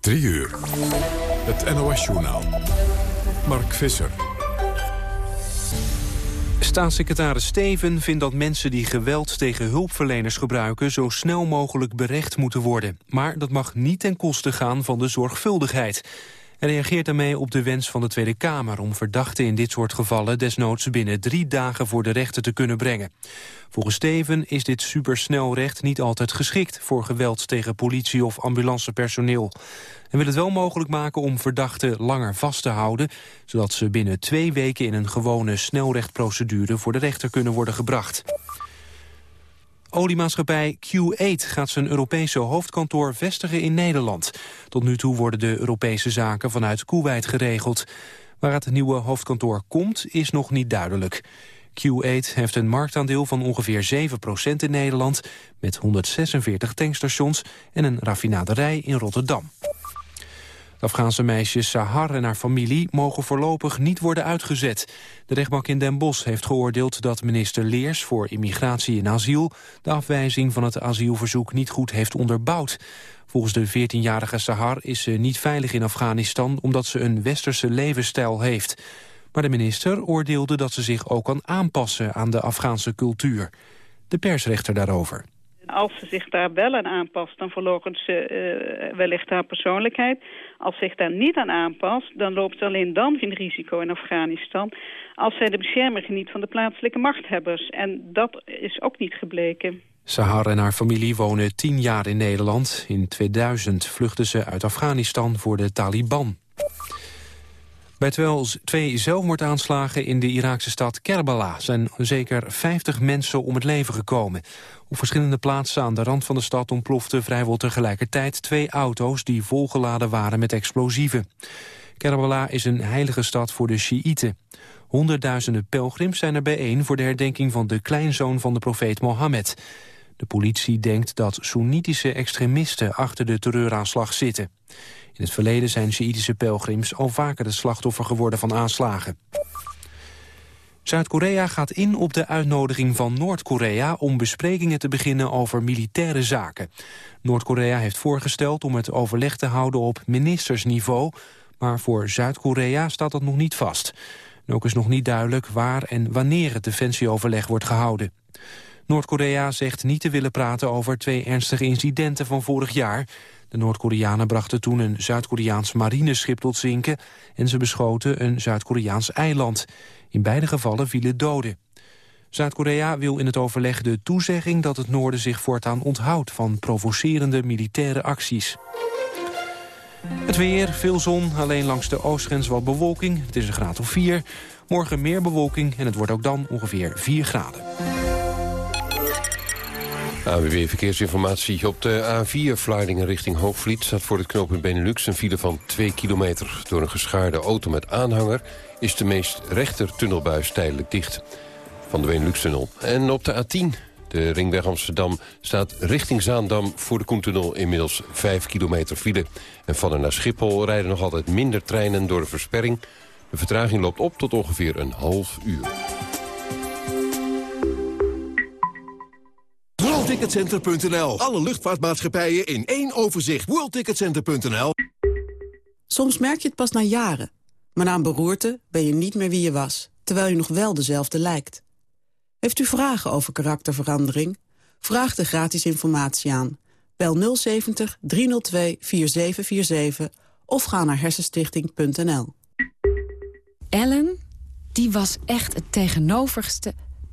3 uur. Het NOS-journaal. Mark Visser. Staatssecretaris Steven vindt dat mensen die geweld tegen hulpverleners gebruiken... zo snel mogelijk berecht moeten worden. Maar dat mag niet ten koste gaan van de zorgvuldigheid. Hij reageert daarmee op de wens van de Tweede Kamer... om verdachten in dit soort gevallen desnoods binnen drie dagen voor de rechter te kunnen brengen. Volgens Steven is dit supersnelrecht niet altijd geschikt... voor geweld tegen politie of ambulancepersoneel. Hij wil het wel mogelijk maken om verdachten langer vast te houden... zodat ze binnen twee weken in een gewone snelrechtprocedure... voor de rechter kunnen worden gebracht. Oliemaatschappij Q8 gaat zijn Europese hoofdkantoor vestigen in Nederland. Tot nu toe worden de Europese zaken vanuit Kuwait geregeld. Waar het nieuwe hoofdkantoor komt, is nog niet duidelijk. Q8 heeft een marktaandeel van ongeveer 7% in Nederland... met 146 tankstations en een raffinaderij in Rotterdam. Het Afghaanse meisje Sahar en haar familie mogen voorlopig niet worden uitgezet. De rechtbank in Den Bosch heeft geoordeeld dat minister Leers voor immigratie en asiel de afwijzing van het asielverzoek niet goed heeft onderbouwd. Volgens de 14-jarige Sahar is ze niet veilig in Afghanistan omdat ze een westerse levensstijl heeft. Maar de minister oordeelde dat ze zich ook kan aanpassen aan de Afghaanse cultuur. De persrechter daarover. Als ze zich daar wel aan aanpast, dan verloren ze uh, wellicht haar persoonlijkheid. Als zich daar niet aan aanpast, dan loopt ze alleen dan geen risico in Afghanistan... als zij de bescherming geniet van de plaatselijke machthebbers. En dat is ook niet gebleken. Sahar en haar familie wonen tien jaar in Nederland. In 2000 vluchtten ze uit Afghanistan voor de Taliban. Bij twee zelfmoordaanslagen in de Iraakse stad Kerbala... zijn zeker 50 mensen om het leven gekomen. Op verschillende plaatsen aan de rand van de stad ontploften vrijwel tegelijkertijd twee auto's die volgeladen waren met explosieven. Kerbala is een heilige stad voor de Sjiïten. Honderdduizenden pelgrims zijn er bijeen voor de herdenking van de kleinzoon van de profeet Mohammed. De politie denkt dat Soenitische extremisten achter de terreuraanslag zitten. In het verleden zijn Sjiïtische pelgrims al vaker het slachtoffer geworden van aanslagen. Zuid-Korea gaat in op de uitnodiging van Noord-Korea... om besprekingen te beginnen over militaire zaken. Noord-Korea heeft voorgesteld om het overleg te houden op ministersniveau... maar voor Zuid-Korea staat dat nog niet vast. En ook is nog niet duidelijk waar en wanneer het defensieoverleg wordt gehouden. Noord-Korea zegt niet te willen praten over twee ernstige incidenten van vorig jaar. De Noord-Koreanen brachten toen een Zuid-Koreaans marineschip tot zinken... en ze beschoten een Zuid-Koreaans eiland. In beide gevallen vielen doden. Zuid-Korea wil in het overleg de toezegging dat het noorden zich voortaan onthoudt van provocerende militaire acties. Het weer, veel zon, alleen langs de oostgrens wat bewolking. Het is een graad of 4. Morgen meer bewolking en het wordt ook dan ongeveer 4 graden. AWW Verkeersinformatie. Op de A4 Vlaardingen richting Hoogvliet staat voor het knooppunt Benelux een file van 2 kilometer. Door een geschaarde auto met aanhanger is de meest rechter tunnelbuis tijdelijk dicht. Van de Benelux-tunnel. En op de A10, de ringweg Amsterdam, staat richting Zaandam voor de Koentunnel inmiddels 5 kilometer file. En van er naar Schiphol rijden nog altijd minder treinen door de versperring. De vertraging loopt op tot ongeveer een half uur. WorldTicketCenter.nl. Alle luchtvaartmaatschappijen in één overzicht. WorldTicketCenter.nl. Soms merk je het pas na jaren. Maar na een beroerte ben je niet meer wie je was. Terwijl je nog wel dezelfde lijkt. Heeft u vragen over karakterverandering? Vraag de gratis informatie aan. Bel 070 302 4747 of ga naar hersenstichting.nl. Ellen, die was echt het tegenovergestelde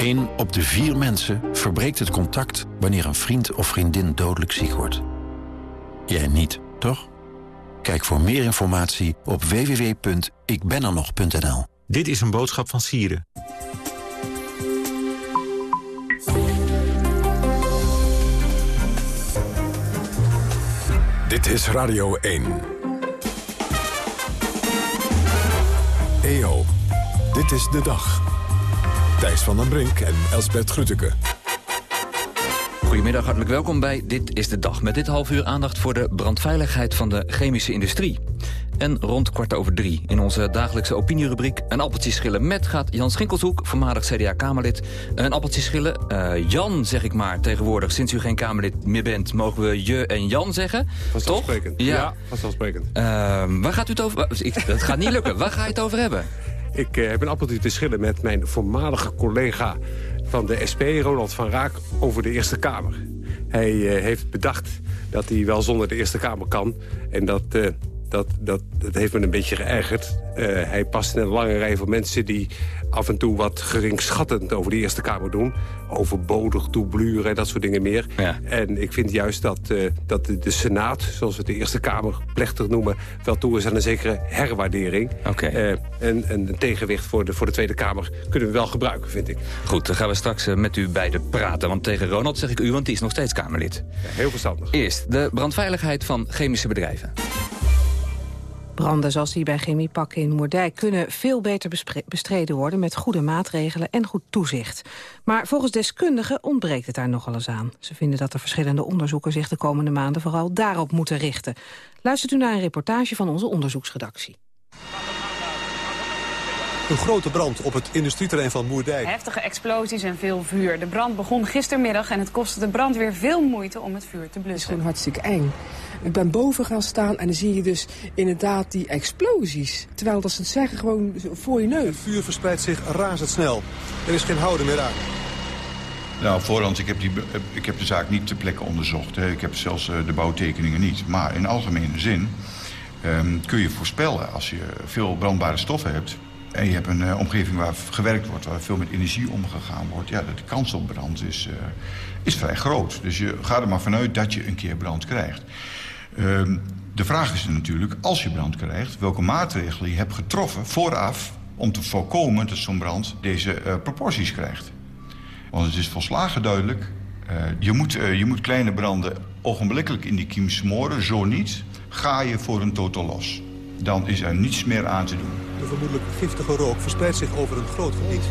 Eén op de vier mensen verbreekt het contact... wanneer een vriend of vriendin dodelijk ziek wordt. Jij niet, toch? Kijk voor meer informatie op www.ikbenernog.nl. Dit is een boodschap van Sieren. Dit is Radio 1. EO. Dit is de dag. Thijs van den Brink en Elsbert Grütke. Goedemiddag, hartelijk welkom bij Dit is de Dag. Met dit half uur aandacht voor de brandveiligheid van de chemische industrie. En rond kwart over drie in onze dagelijkse opinierubriek... een appeltje schillen met gaat Jan Schinkelshoek, voormalig CDA-Kamerlid. Een appeltje schillen. Uh, Jan, zeg ik maar, tegenwoordig. Sinds u geen Kamerlid meer bent, mogen we je en Jan zeggen. Vanzelfsprekend. Toch? Ja, ja vanzelfsprekend. Uh, waar gaat u het over... Ik, dat gaat niet lukken. waar ga je het over hebben? Ik uh, heb een appeltje te schillen met mijn voormalige collega van de SP, Ronald van Raak, over de Eerste Kamer. Hij uh, heeft bedacht dat hij wel zonder de Eerste Kamer kan. En dat, uh, dat, dat, dat heeft me een beetje geërgerd. Uh, hij past in een lange rij van mensen die af en toe wat geringschattend over de Eerste Kamer doen. Overbodig, doublure en dat soort dingen meer. Ja. En ik vind juist dat, uh, dat de, de Senaat, zoals we de Eerste Kamer plechtig noemen... wel toe is aan een zekere herwaardering. Okay. Uh, en, en een tegenwicht voor de, voor de Tweede Kamer kunnen we wel gebruiken, vind ik. Goed, dan gaan we straks met u beiden praten. Want tegen Ronald zeg ik u, want die is nog steeds Kamerlid. Ja, heel verstandig. Eerst de brandveiligheid van chemische bedrijven. Branden zoals die bij Chemiepak in Moerdijk kunnen veel beter bestreden worden met goede maatregelen en goed toezicht. Maar volgens deskundigen ontbreekt het daar nogal eens aan. Ze vinden dat de verschillende onderzoeken zich de komende maanden vooral daarop moeten richten. Luistert u naar een reportage van onze onderzoeksredactie. Een grote brand op het industrieterrein van Moerdijk. Heftige explosies en veel vuur. De brand begon gistermiddag en het kostte de brandweer veel moeite om het vuur te blussen. Het is gewoon hartstikke eng. Ik ben boven gaan staan en dan zie je dus inderdaad die explosies. Terwijl dat ze het zeggen gewoon voor je neus. Het vuur verspreidt zich razendsnel. Er is geen houden meer aan. Nou, voorhand, ik heb, die, ik heb de zaak niet ter plekke onderzocht. Hè. Ik heb zelfs uh, de bouwtekeningen niet. Maar in algemene zin um, kun je voorspellen als je veel brandbare stoffen hebt... en je hebt een uh, omgeving waar gewerkt wordt, waar veel met energie omgegaan wordt... ja, de kans op brand is, uh, is vrij groot. Dus je gaat er maar vanuit dat je een keer brand krijgt. Uh, de vraag is natuurlijk, als je brand krijgt... welke maatregelen je hebt getroffen vooraf... om te voorkomen dat zo'n brand deze uh, proporties krijgt. Want het is volslagen duidelijk... Uh, je, moet, uh, je moet kleine branden ogenblikkelijk in die kiem smoren. Zo niet, ga je voor een totaal los. Dan is er niets meer aan te doen. De vermoedelijk giftige rook verspreidt zich over een groot gebied.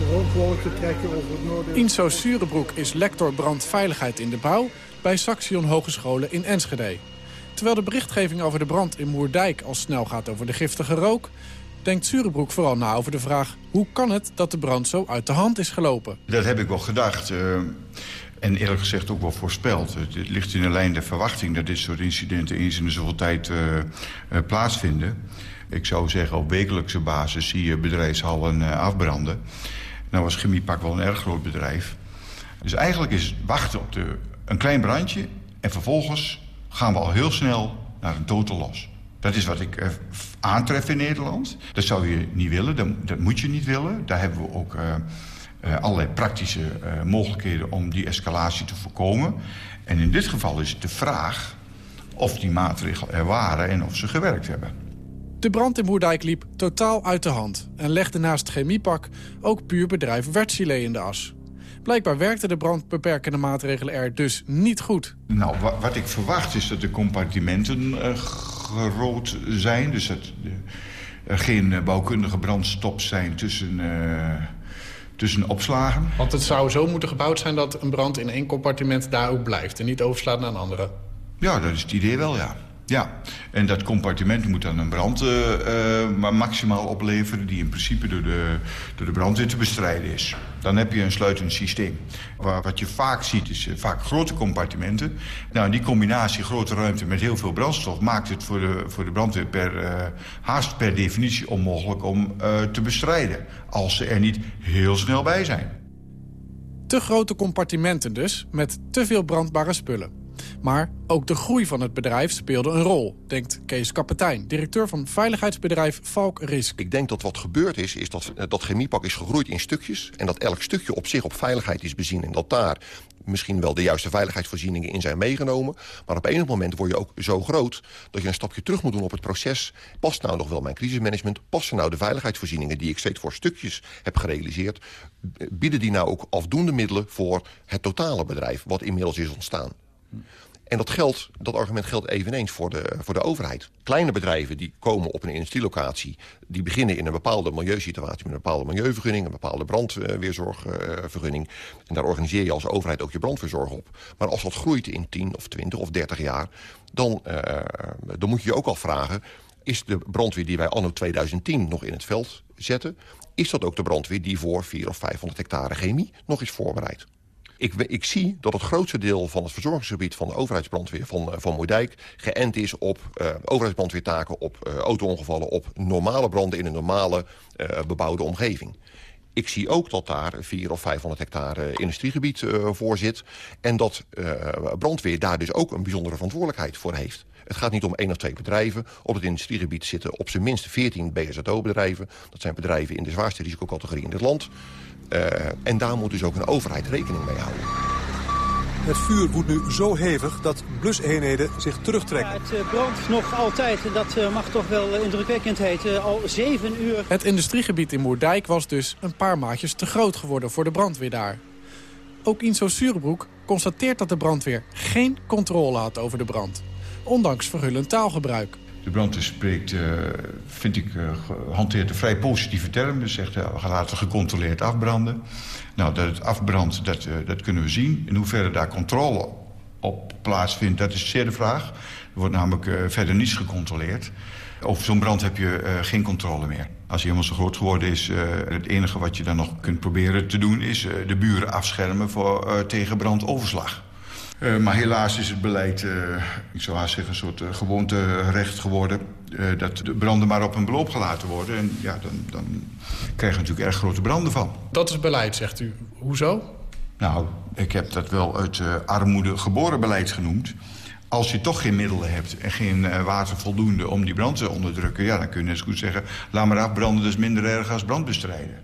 Inso Surebroek is lector brandveiligheid in de bouw... bij Saxion Hogescholen in Enschede. Terwijl de berichtgeving over de brand in Moerdijk al snel gaat over de giftige rook... denkt Surebroek vooral na over de vraag... hoe kan het dat de brand zo uit de hand is gelopen? Dat heb ik wel gedacht. Uh, en eerlijk gezegd ook wel voorspeld. Het ligt in de lijn der verwachting dat dit soort incidenten... eens in de zoveel tijd uh, uh, plaatsvinden. Ik zou zeggen, op wekelijkse basis zie je bedrijfshallen afbranden. Nou was Chemiepak wel een erg groot bedrijf. Dus eigenlijk is wachten op de, een klein brandje... en vervolgens gaan we al heel snel naar een totaal los. Dat is wat ik uh, aantref in Nederland. Dat zou je niet willen, dat, moet je niet willen. Daar hebben we ook uh, uh, allerlei praktische mogelijkheden om die escalatie te voorkomen. En in dit geval is het de vraag of die maatregelen er waren en of ze gewerkt hebben. De brand in Moerdijk liep totaal uit de hand... en legde naast chemiepak ook puur bedrijf Wärtsilä in de as. Blijkbaar werkten de brandbeperkende maatregelen er dus niet goed. Nou, wat ik verwacht is dat de compartimenten uh, groot zijn. Dus dat er geen uh, bouwkundige brandstops zijn tussen, uh, tussen opslagen. Want het zou zo moeten gebouwd zijn dat een brand in één compartiment daar ook blijft... en niet overslaat naar een andere. Ja, dat is het idee wel, ja. Ja, en dat compartiment moet dan een brand uh, maximaal opleveren... die in principe door de, door de brandweer te bestrijden is. Dan heb je een sluitend systeem. Wat je vaak ziet is uh, vaak grote compartimenten. Nou, die combinatie grote ruimte met heel veel brandstof... maakt het voor de, voor de brandweer per, haast per definitie onmogelijk om te bestrijden. Als ze er niet heel snel bij zijn. Te grote compartimenten dus, met te veel brandbare spullen. Maar ook de groei van het bedrijf speelde een rol, denkt Kees Kapitein, directeur van veiligheidsbedrijf Valk Risk. Ik denk dat wat gebeurd is, is dat, dat chemiepak is gegroeid in stukjes... en dat elk stukje op zich op veiligheid is bezien. En dat daar misschien wel de juiste veiligheidsvoorzieningen in zijn meegenomen. Maar op enig moment word je ook zo groot dat je een stapje terug moet doen op het proces. Past nou nog wel mijn crisismanagement? Passen nou de veiligheidsvoorzieningen die ik steeds voor stukjes heb gerealiseerd? Bieden die nou ook afdoende middelen voor het totale bedrijf wat inmiddels is ontstaan? En dat, geldt, dat argument geldt eveneens voor de, voor de overheid. Kleine bedrijven die komen op een industrielocatie... die beginnen in een bepaalde milieusituatie... met een bepaalde milieuvergunning, een bepaalde brandweerzorgvergunning. En daar organiseer je als overheid ook je brandweerzorg op. Maar als dat groeit in 10 of 20 of 30 jaar... dan, uh, dan moet je je ook al vragen... is de brandweer die wij anno 2010 nog in het veld zetten... is dat ook de brandweer die voor 400 of 500 hectare chemie nog is voorbereid? Ik, ik, zie dat het grootste deel van het verzorgingsgebied van de overheidsbrandweer van, van Moerdijk geënt is op uh, overheidsbrandweertaken, op uh, auto-ongevallen, op normale branden in een normale bebouwde omgeving. Ik zie ook dat daar 400 of 500 hectare industriegebied voor zit. En dat brandweer daar dus ook een bijzondere verantwoordelijkheid voor heeft. Het gaat niet om één of twee bedrijven. Op het industriegebied zitten op zijn minst 14 BSO-bedrijven. Dat zijn bedrijven in de zwaarste risicocategorie in het land. Uh, en daar moet dus ook een overheid rekening mee houden. Het vuur woedt nu zo hevig dat bluseenheden zich terugtrekken. Ja, het brandt nog altijd en dat mag toch wel indrukwekkend heten. Al zeven uur. Het industriegebied in Moerdijk was dus een paar maatjes te groot geworden voor de brandweer daar. Ook Inso Surebroek constateert dat de brandweer geen controle had over de brand. Ondanks verhullend taalgebruik. De brandweer spreekt, uh, vind ik, uh, hanteert een vrij positieve term. Dus zegt, uh, we gaan laten gecontroleerd afbranden. Nou, dat het afbrandt, dat, dat kunnen we zien. In hoeverre daar controle op plaatsvindt, dat is zeer de vraag. Er wordt namelijk verder niets gecontroleerd. Over zo'n brand heb je geen controle meer. Als hij helemaal zo groot geworden is, het enige wat je dan nog kunt proberen te doen... is de buren afschermen voor, tegen brandoverslag. Uh, maar helaas is het beleid, uh, ik zou haast zeggen, een soort uh, gewoonterecht geworden. dat de branden maar op hun beloop gelaten worden. En ja, dan, dan krijg je natuurlijk erg grote branden van. Dat is beleid, zegt u. Hoezo? Nou, ik heb dat wel uit armoede geboren beleid genoemd. Als je toch geen middelen hebt en geen water voldoende om die brand te onderdrukken... ja, dan kun je eens goed zeggen, laat maar afbranden, is minder erg als brandbestrijden.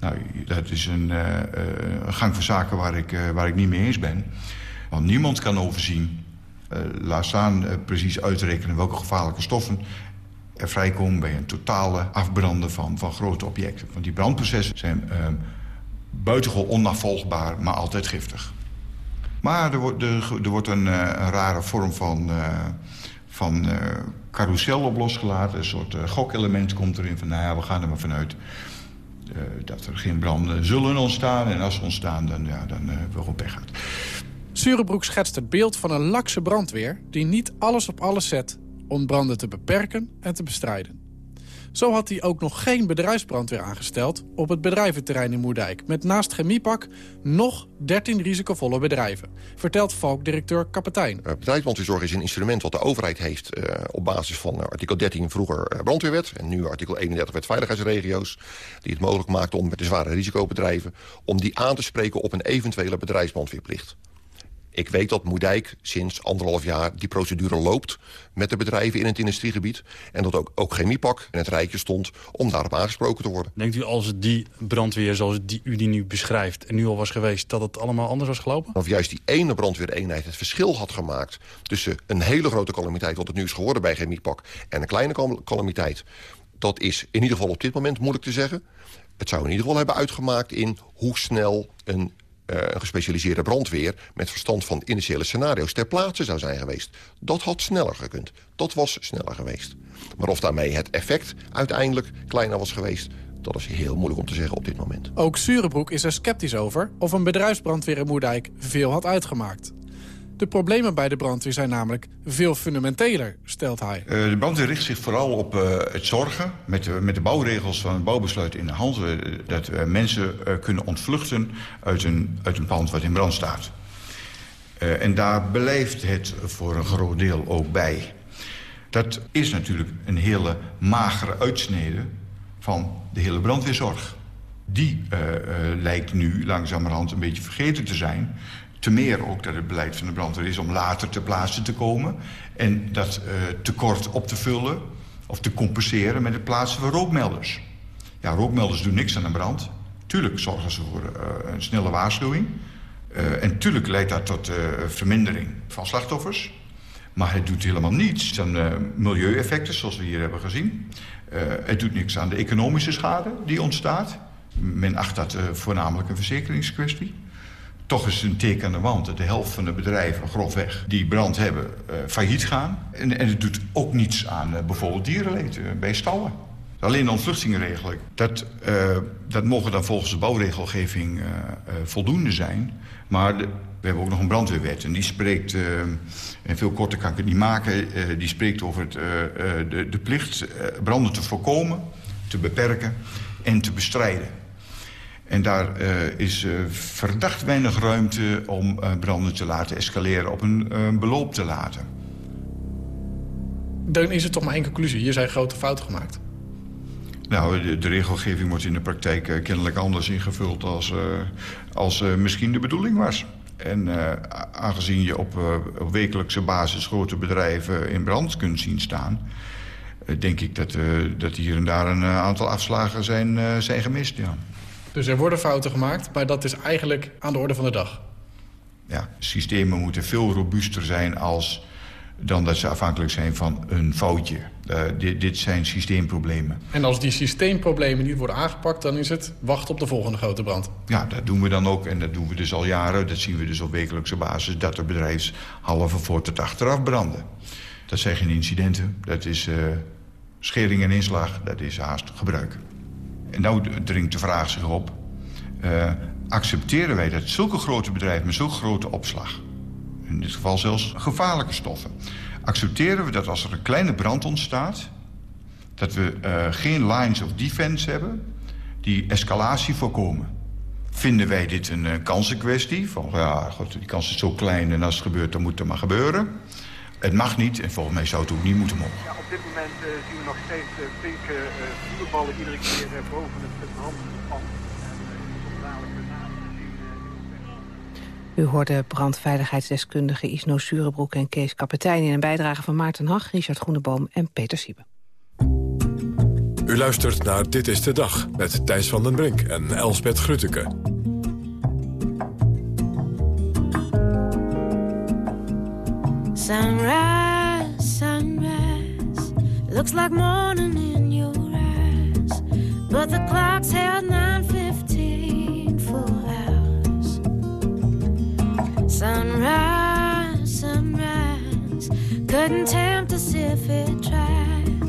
Nou, dat is een, een gang van zaken waar ik, waar ik niet mee eens ben. Want niemand kan overzien, uh, laat staan uh, precies uitrekenen... welke gevaarlijke stoffen er vrijkomen bij een totale afbranden van, van grote objecten. Want die brandprocessen zijn uh, buitengewoon onafvolgbaar, maar altijd giftig. Maar er wordt, er, er wordt een, een, rare vorm van, van carousel op losgelaten. Een soort gokelement komt erin van, nou ja, we gaan er maar vanuit... dat er geen branden zullen ontstaan. En als ze ontstaan, dan, ja, dan hebben we gewoon pech gehad. Surebroek schetst het beeld van een lakse brandweer... die niet alles op alles zet om branden te beperken en te bestrijden. Zo had hij ook nog geen bedrijfsbrandweer aangesteld op het bedrijventerrein in Moerdijk... met naast Chemiepak nog 13 risicovolle bedrijven, vertelt Valk-directeur Kapitein. Uh, bedrijfsbrandweerzorg is een instrument wat de overheid heeft... Uh, op basis van uh, artikel 13 vroeger brandweerwet... en nu artikel 31 wet veiligheidsregio's... die het mogelijk maakt om met de zware risicobedrijven... om die aan te spreken op een eventuele bedrijfsbrandweerplicht. Ik weet dat Moerdijk sinds anderhalf jaar die procedure loopt... met de bedrijven in het industriegebied. En dat ook, ook Chemiepak in het rijtje stond om daarop aangesproken te worden. Denkt u als die brandweer zoals die, u die nu beschrijft... en nu al was geweest, dat het allemaal anders was gelopen? Of juist die ene brandweereenheid het verschil had gemaakt... tussen een hele grote calamiteit, wat het nu is geworden bij Chemiepak... en een kleine calamiteit. Dat is in ieder geval op dit moment moeilijk te zeggen. Het zou in ieder geval hebben uitgemaakt in hoe snel een een gespecialiseerde brandweer... met verstand van initiële scenario's ter plaatse zou zijn geweest. Dat had sneller gekund. Dat was sneller geweest. Maar of daarmee het effect uiteindelijk kleiner was geweest... dat is heel moeilijk om te zeggen op dit moment. Ook Surebroek is er sceptisch over of een bedrijfsbrandweer in Moerdijk veel had uitgemaakt. De problemen bij de brandweer zijn namelijk veel fundamenteler, stelt hij. Uh, de brandweer richt zich vooral op uh, het zorgen... Met de, met de bouwregels van het bouwbesluit in de hand... Uh, dat mensen kunnen ontvluchten uit een, uit een pand wat in brand staat. en daar beleeft het voor een groot deel ook bij. Dat is natuurlijk een hele magere uitsnede van de hele brandweerzorg. Die lijkt nu langzamerhand een beetje vergeten te zijn... Te meer ook dat het beleid van de brandweer is om later ter plaatse te komen... en dat uh, tekort op te vullen of te compenseren met het plaatsen van rookmelders. Ja, rookmelders doen niks aan een brand. Tuurlijk zorgen ze voor uh, een snelle waarschuwing. Uh, en tuurlijk leidt dat tot vermindering van slachtoffers. Maar het doet helemaal niets aan milieueffecten, zoals we hier hebben gezien. het doet niks aan de economische schade die ontstaat. Men acht dat voornamelijk een verzekeringskwestie. Toch is een teken aan de wand dat de helft van de bedrijven, grofweg, die brand hebben, uh, failliet gaan. En, en het doet ook niets aan uh, bijvoorbeeld dierenleed uh, bij stallen. Alleen de ontvluchtingenregeling, dat, dat mogen dan volgens de bouwregelgeving voldoende zijn. Maar we hebben ook nog een brandweerwet. En die spreekt, en veel korter kan ik het niet maken... die spreekt over het, de, de plicht branden te voorkomen, te beperken en te bestrijden. En daar uh, is uh, verdacht weinig ruimte om uh, branden te laten escaleren... op een beloop te laten. Dan is het toch maar één conclusie. Hier zijn grote fouten gemaakt. Nou, de, de regelgeving wordt in de praktijk kennelijk anders ingevuld... als, als misschien de bedoeling was. En aangezien je op, op, wekelijkse basis grote bedrijven in brand kunt zien staan... denk ik dat, dat hier en daar een aantal afslagen zijn, zijn gemist, ja. Dus er worden fouten gemaakt, maar dat is eigenlijk aan de orde van de dag. Ja, systemen moeten veel robuuster zijn als dan dat ze afhankelijk zijn van een foutje. Uh, dit, dit, zijn systeemproblemen. En als die systeemproblemen niet worden aangepakt... dan is het wacht op de volgende grote brand. Ja, dat doen we dan ook. En dat doen we dus al jaren. Dat zien we dus op wekelijkse basis... dat er bedrijfshalven voor tot achteraf branden. Dat zijn geen incidenten. Dat is uh, schering en inslag. Dat is haast gebruik. En nou dringt de vraag zich op... Uh, accepteren wij dat zulke grote bedrijven met zulke grote opslag... in dit geval zelfs gevaarlijke stoffen... accepteren we dat als er een kleine brand ontstaat... dat we uh, geen lines of defense hebben die escalatie voorkomen? Vinden wij dit een uh, kansenkwestie? Van ja, god, die kans is zo klein en als het gebeurt, dan moet het maar gebeuren. Het mag niet en volgens mij zou het ook niet moeten mogen. Ja, op dit moment uh, zien we nog steeds uh, flinke uh, vuurballen iedere keer boven het, het brandende pand. U hoorde brandveiligheidsdeskundige Isno Surebroek en Kees Kapitein... in een bijdrage van Maarten Hag, Richard Groeneboom en Peter Siebe. U luistert naar Dit is de Dag met Thijs van den Brink en Elsbet Grutteke. Sunrise, sunrise, looks like morning in your eyes, but the clock's held 9:15 for hours. Sunrise, sunrise, couldn't tempt us if it tried,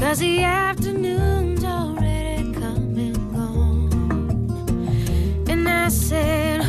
cause the afternoon's already come and gone. And I said,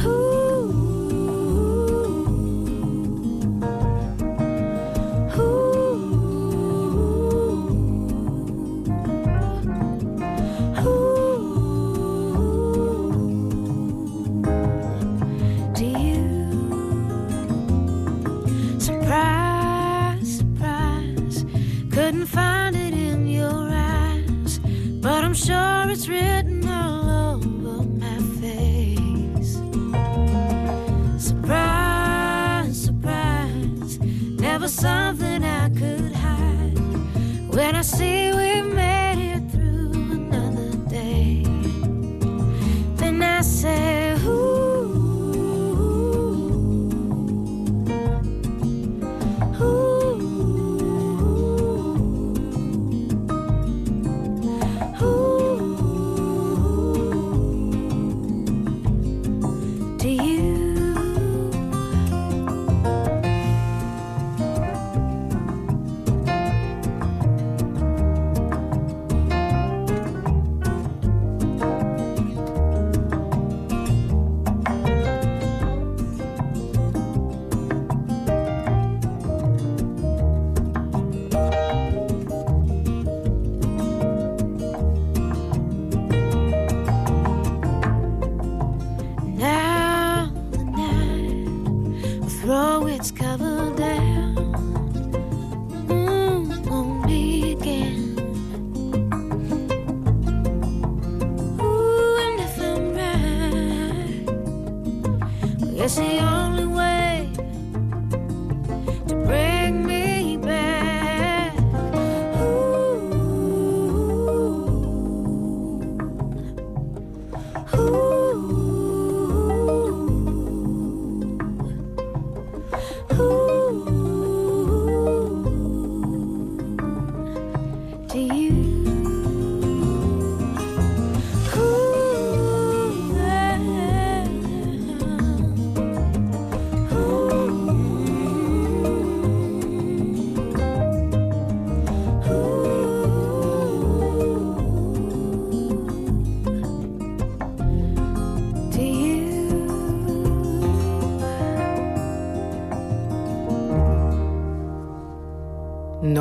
it's written all over my face. Surprise, surprise, never something I could hide. When I see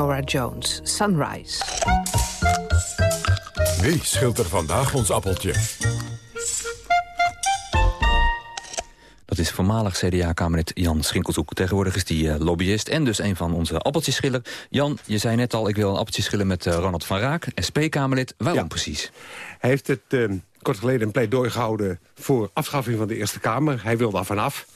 Nora Jones, Sunrise. Wie schilt er vandaag ons appeltje? Dat is voormalig CDA-kamerlid Jan Schinkelshoek. Tegenwoordig is die uh, lobbyist en dus een van onze appeltjeschiller. Jan, je zei net al, ik wil een appeltje schillen met uh, Ronald van Raak, SP-kamerlid. Waarom ja. precies? Hij heeft het uh, kort geleden een pleidooi gehouden voor afschaffing van de Eerste Kamer. Hij wil daar vanaf.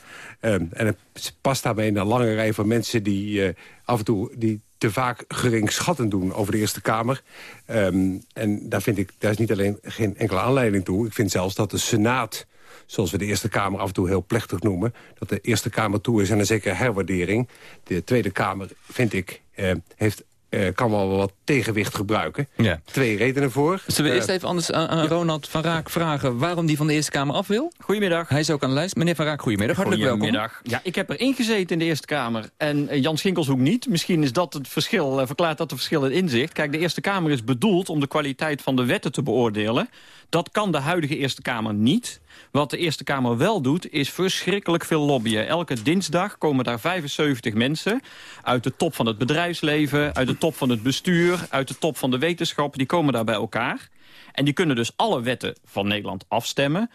Um, en het past daarmee in een lange rij van mensen die af en toe... die te vaak geringschattend doen over de Eerste Kamer. Um, en daar, vind ik, daar is niet alleen geen enkele aanleiding toe. Ik vind zelfs dat de Senaat zoals we de Eerste Kamer af en toe heel plechtig noemen... dat de Eerste Kamer toe is en een zekere herwaardering. De Tweede Kamer, vind ik, eh, heeft uh, kan wel wat tegenwicht gebruiken. Ja. Twee redenen voor. Zullen we uh, eerst even anders aan, aan, Ronald van Raak vragen... waarom die van de Eerste Kamer af wil? Goedemiddag. Hij is ook aan de lijst. Meneer van Raak, goedemiddag. Hartelijk goedemiddag. welkom. Ja, ik heb er ingezeten in de Eerste Kamer. En uh, Jan Schinkelshoek niet. Misschien is dat het verschil, verklaart dat het verschil in inzicht. Kijk, de Eerste Kamer is bedoeld om de kwaliteit van de wetten te beoordelen. Dat kan de huidige Eerste Kamer niet... Wat de Eerste Kamer wel doet, is verschrikkelijk veel lobbyen. Elke dinsdag komen daar 75 mensen uit de top van het bedrijfsleven... uit de top van het bestuur, uit de top van de wetenschap. Die komen daar bij elkaar. En die kunnen dus alle wetten van Nederland afstemmen.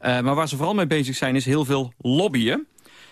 Uh, maar waar ze vooral mee bezig zijn, is heel veel lobbyen.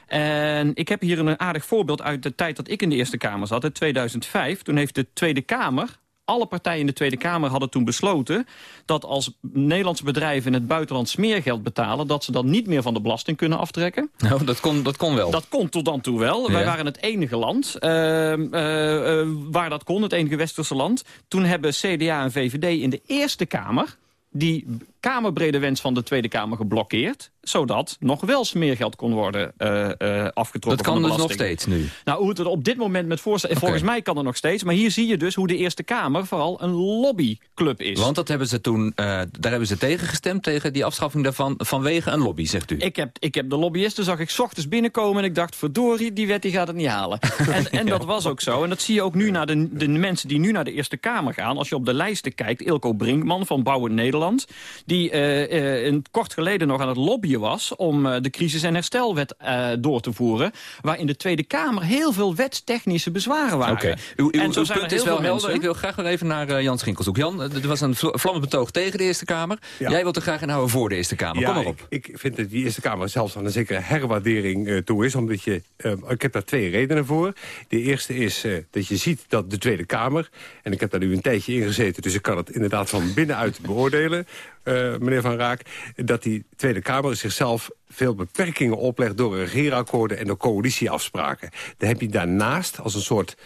En ik heb hier een aardig voorbeeld uit de tijd dat ik in de Eerste Kamer zat, in 2005. Toen heeft de Tweede Kamer alle partijen in de Tweede Kamer hadden toen besloten... dat als Nederlandse bedrijven in het buitenland smeergeld betalen... dat ze dan niet meer van de belasting kunnen aftrekken. Nou, dat kon, dat kon wel. Dat kon tot dan toe wel. Ja. Wij waren het enige land uh, uh, uh, waar dat kon, het enige westerse land. Toen hebben CDA en VVD in de Eerste Kamer die kamerbrede wens van de Tweede Kamer geblokkeerd zodat nog wel smeergeld kon worden uh, uh, afgetrokken Dat kan dus nog steeds nu? Nou, hoe het er op dit moment met voorstel... Okay. Volgens mij kan het nog steeds. Maar hier zie je dus hoe de Eerste Kamer vooral een lobbyclub is. Want dat hebben ze toen, uh, daar hebben ze tegen gestemd... tegen die afschaffing daarvan vanwege een lobby, zegt u? Ik heb, ik heb de lobbyisten, zag ik ochtends binnenkomen... en ik dacht, verdorie, die wet die gaat het niet halen. en en dat was ook zo. En dat zie je ook nu naar de, de mensen die nu naar de Eerste Kamer gaan. Als je op de lijsten kijkt, Ilko Brinkman van Bouwen Nederland... die een kort geleden nog aan het lobbyen was om uh, de crisis- en herstelwet uh, door te voeren... waar in de Tweede Kamer heel veel wetstechnische bezwaren waren. Okay. Uw, uw, en zo uw punt is wel helder. Ik wil graag weer even naar uh, Jan Schinkelshoek. Jan, er was een vlammend betoog tegen de Eerste Kamer. Ja. Jij wilt er graag in houden voor de Eerste Kamer. Ja, Kom maar op. Ik, ik, vind dat die Eerste Kamer zelfs aan een zekere herwaardering toe is. Omdat je, ik heb daar twee redenen voor. De eerste is dat je ziet dat de Tweede Kamer... en ik heb daar nu een tijdje in gezeten... dus ik kan het inderdaad van binnenuit beoordelen... meneer Van Raak, dat die Tweede Kamer zichzelf veel beperkingen oplegt door regeerakkoorden en door coalitieafspraken. Dan heb je daarnaast, als een soort,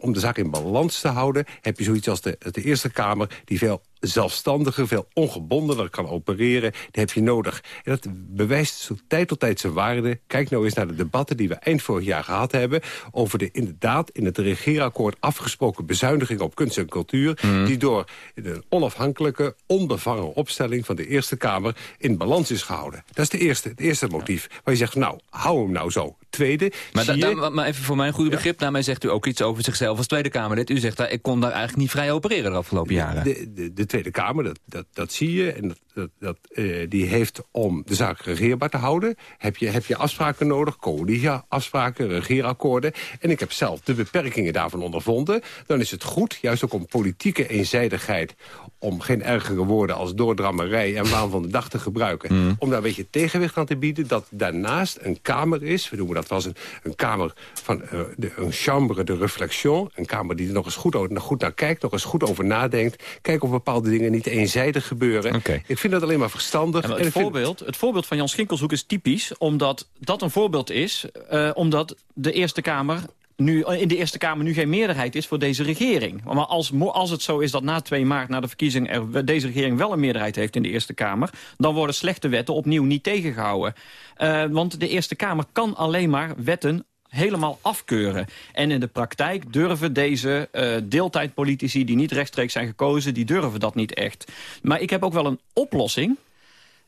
om de zaak in balans te houden... heb je zoiets als de, de Eerste Kamer die veel zelfstandiger, veel ongebondener kan opereren. Die heb je nodig. En dat bewijst zo tijd tot tijd zijn waarde. Kijk nou eens naar de debatten die we eind vorig jaar gehad hebben... over de inderdaad in het regeerakkoord afgesproken bezuinigingen op kunst en cultuur... Mm. die door de onafhankelijke, onbevangen opstelling van de Eerste Kamer... in balans is gehouden. Dat is de eerste, het eerste motief. Waar je zegt, nou, hou hem nou zo. Tweede, maar, da, maar even voor mijn goede begrip, daarmee zegt u ook iets over zichzelf als Tweede Kamerlid. U zegt, dat ik kon daar eigenlijk niet vrij opereren de afgelopen jaren. De, de, de Tweede Kamer, dat, dat, dat zie je. En dat, dat, dat uh, die heeft om de zaak regeerbaar te houden... heb je, heb je afspraken nodig, coalitieafspraken, regeerakkoorden. En ik heb zelf de beperkingen daarvan ondervonden. Dan is het goed, juist ook om politieke eenzijdigheid... om geen ergere woorden als doordrammerij en waan van de dag te gebruiken... Mm. om daar een beetje tegenwicht aan te bieden... dat daarnaast een kamer is, we noemen dat wel eens een, een kamer van uh, de, een chambre de réflexion... een kamer die er nog eens goed, goed naar kijkt, nog eens goed over nadenkt... kijken of bepaalde dingen niet eenzijdig gebeuren. Okay. Ik vind dat alleen maar verstandig. Het, en voorbeeld, vind... het voorbeeld van Jan Schinkelshoek is typisch... omdat dat een voorbeeld is, uh, omdat de Eerste Kamer nu in de Eerste Kamer nu geen meerderheid is voor deze regering. Maar als, als het zo is dat na 2 maart, na de verkiezing... Er, deze regering wel een meerderheid heeft in de Eerste Kamer... dan worden slechte wetten opnieuw niet tegengehouden. Uh, want de Eerste Kamer kan alleen maar wetten helemaal afkeuren. En in de praktijk durven deze uh, deeltijdpolitici... die niet rechtstreeks zijn gekozen, die durven dat niet echt. Maar ik heb ook wel een oplossing...